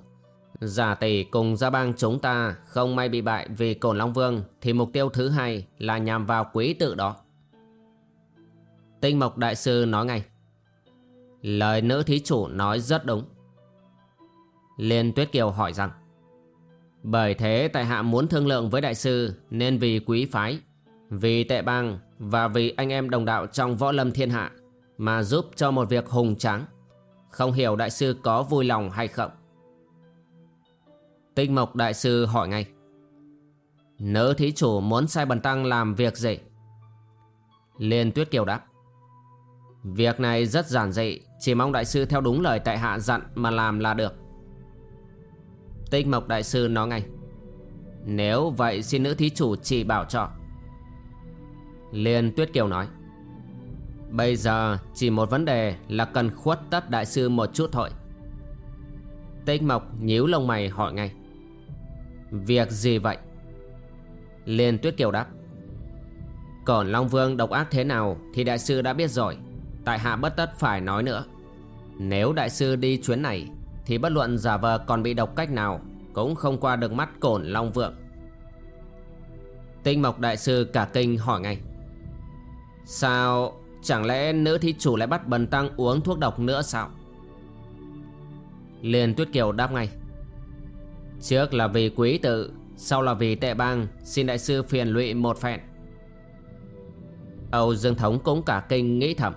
Giả tỷ cùng gia bang chúng ta không may bị bại vì cổn Long Vương thì mục tiêu thứ hai là nhằm vào quý tự đó. Tinh Mộc Đại Sư nói ngay. Lời nữ thí chủ nói rất đúng. Liên Tuyết Kiều hỏi rằng Bởi thế tại hạ muốn thương lượng với đại sư nên vì quý phái, vì tệ bang và vì anh em đồng đạo trong võ lâm thiên hạ mà giúp cho một việc hùng tráng. Không hiểu đại sư có vui lòng hay không? Tinh Mộc đại sư hỏi ngay. Nữ thí chủ muốn sai bần tăng làm việc gì? Liên Tuyết Kiều đáp. Việc này rất giản dị, chỉ mong đại sư theo đúng lời tại hạ dặn mà làm là được. Tinh Mộc đại sư nói ngay. Nếu vậy xin nữ thí chủ chỉ bảo cho. Liên Tuyết Kiều nói. Bây giờ chỉ một vấn đề là cần khuất tất đại sư một chút thôi Tích Mộc nhíu lông mày hỏi ngay Việc gì vậy? Liên Tuyết Kiều đáp. Còn Long Vương độc ác thế nào thì đại sư đã biết rồi. Tại hạ bất tất phải nói nữa. Nếu đại sư đi chuyến này, Thì bất luận giả vờ còn bị độc cách nào, Cũng không qua được mắt cổn Long Vượng Tinh Mộc Đại Sư cả kinh hỏi ngay. Sao, chẳng lẽ nữ thí chủ lại bắt bần tăng uống thuốc độc nữa sao? Liền Tuyết Kiều đáp ngay. Trước là vì quý tự Sau là vì tệ bang, Xin đại sư phiền lụy một phen. Âu Dương Thống cũng cả kinh nghĩ thầm.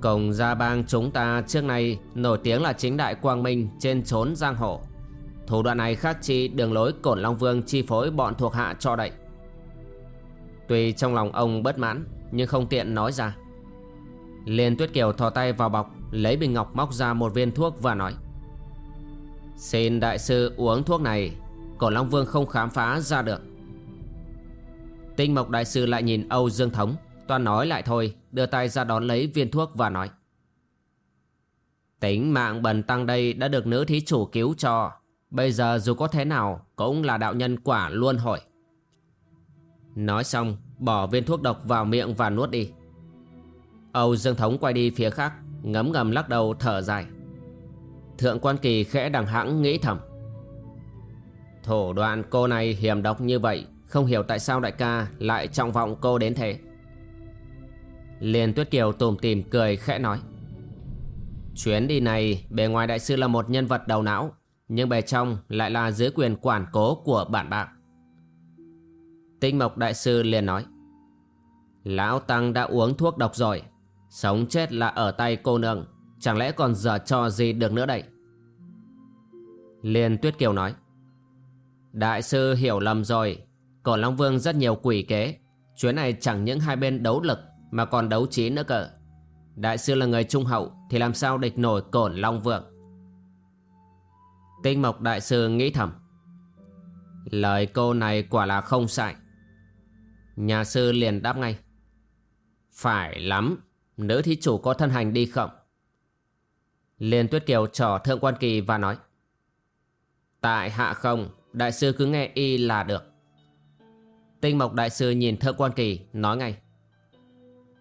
Cổng gia bang chúng ta trước nay Nổi tiếng là chính đại quang minh Trên trốn giang hồ. Thủ đoạn này khác chi đường lối cổn Long Vương Chi phối bọn thuộc hạ cho đậy. Tuy trong lòng ông bất mãn, Nhưng không tiện nói ra. Liên Tuyết Kiều thò tay vào bọc, Lấy bình ngọc móc ra một viên thuốc và nói Xin đại sư uống thuốc này. Cổ Long Vương không khám phá ra được. Tinh Mộc Đại sư lại nhìn Âu Dương Thống Toàn nói lại thôi, Đưa tay ra đón lấy viên thuốc và nói. Tính mạng bần tăng đây đã được nữ thí chủ cứu cho. Bây giờ dù có thế nào, Cũng là đạo nhân quả luôn hỏi. Nói xong, Bỏ viên thuốc độc vào miệng và nuốt đi. Âu Dương Thống quay đi phía khác, Ngấm ngầm lắc đầu thở dài. Thượng quan kỳ khẽ đằng hãng nghĩ thầm. Thủ đoạn cô này hiểm độc như vậy, Không hiểu tại sao đại ca lại trọng vọng cô đến thế. Liên Tuyết Kiều tùm tìm cười khẽ nói, Chuyến đi này bề ngoài đại sư là một nhân vật đầu não, Nhưng bề trong lại là dưới quyền quản cố của bản bạc. Tinh Mộc Đại sư liền nói, Lão Tăng đã uống thuốc độc rồi, Sống chết là ở tay cô nương. Chẳng lẽ còn giờ trò gì được nữa đây? Liên Tuyết Kiều nói. Đại sư hiểu lầm rồi. Cổ Long Vương rất nhiều quỷ kế. Chuyến này chẳng những hai bên đấu lực, Mà còn đấu trí nữa cơ. Đại sư là người trung hậu, Thì làm sao địch nổi cổn Long Vương? Tinh Mộc Đại sư nghĩ thầm. Lời cô này quả là không sai. Nhà sư liền đáp ngay. Phải lắm. Nữ thí chủ có thân hành đi không? Liên Tuyết Kiều trò Thượng Quan Kỳ và nói, Tại hạ không, Đại sư cứ nghe y là được. Tinh Mộc Đại sư nhìn Thượng Quan Kỳ, Nói ngay,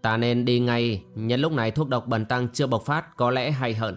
Ta nên đi ngay, Nhân lúc này thuốc độc bần tăng chưa bộc phát, Có lẽ hay hơn.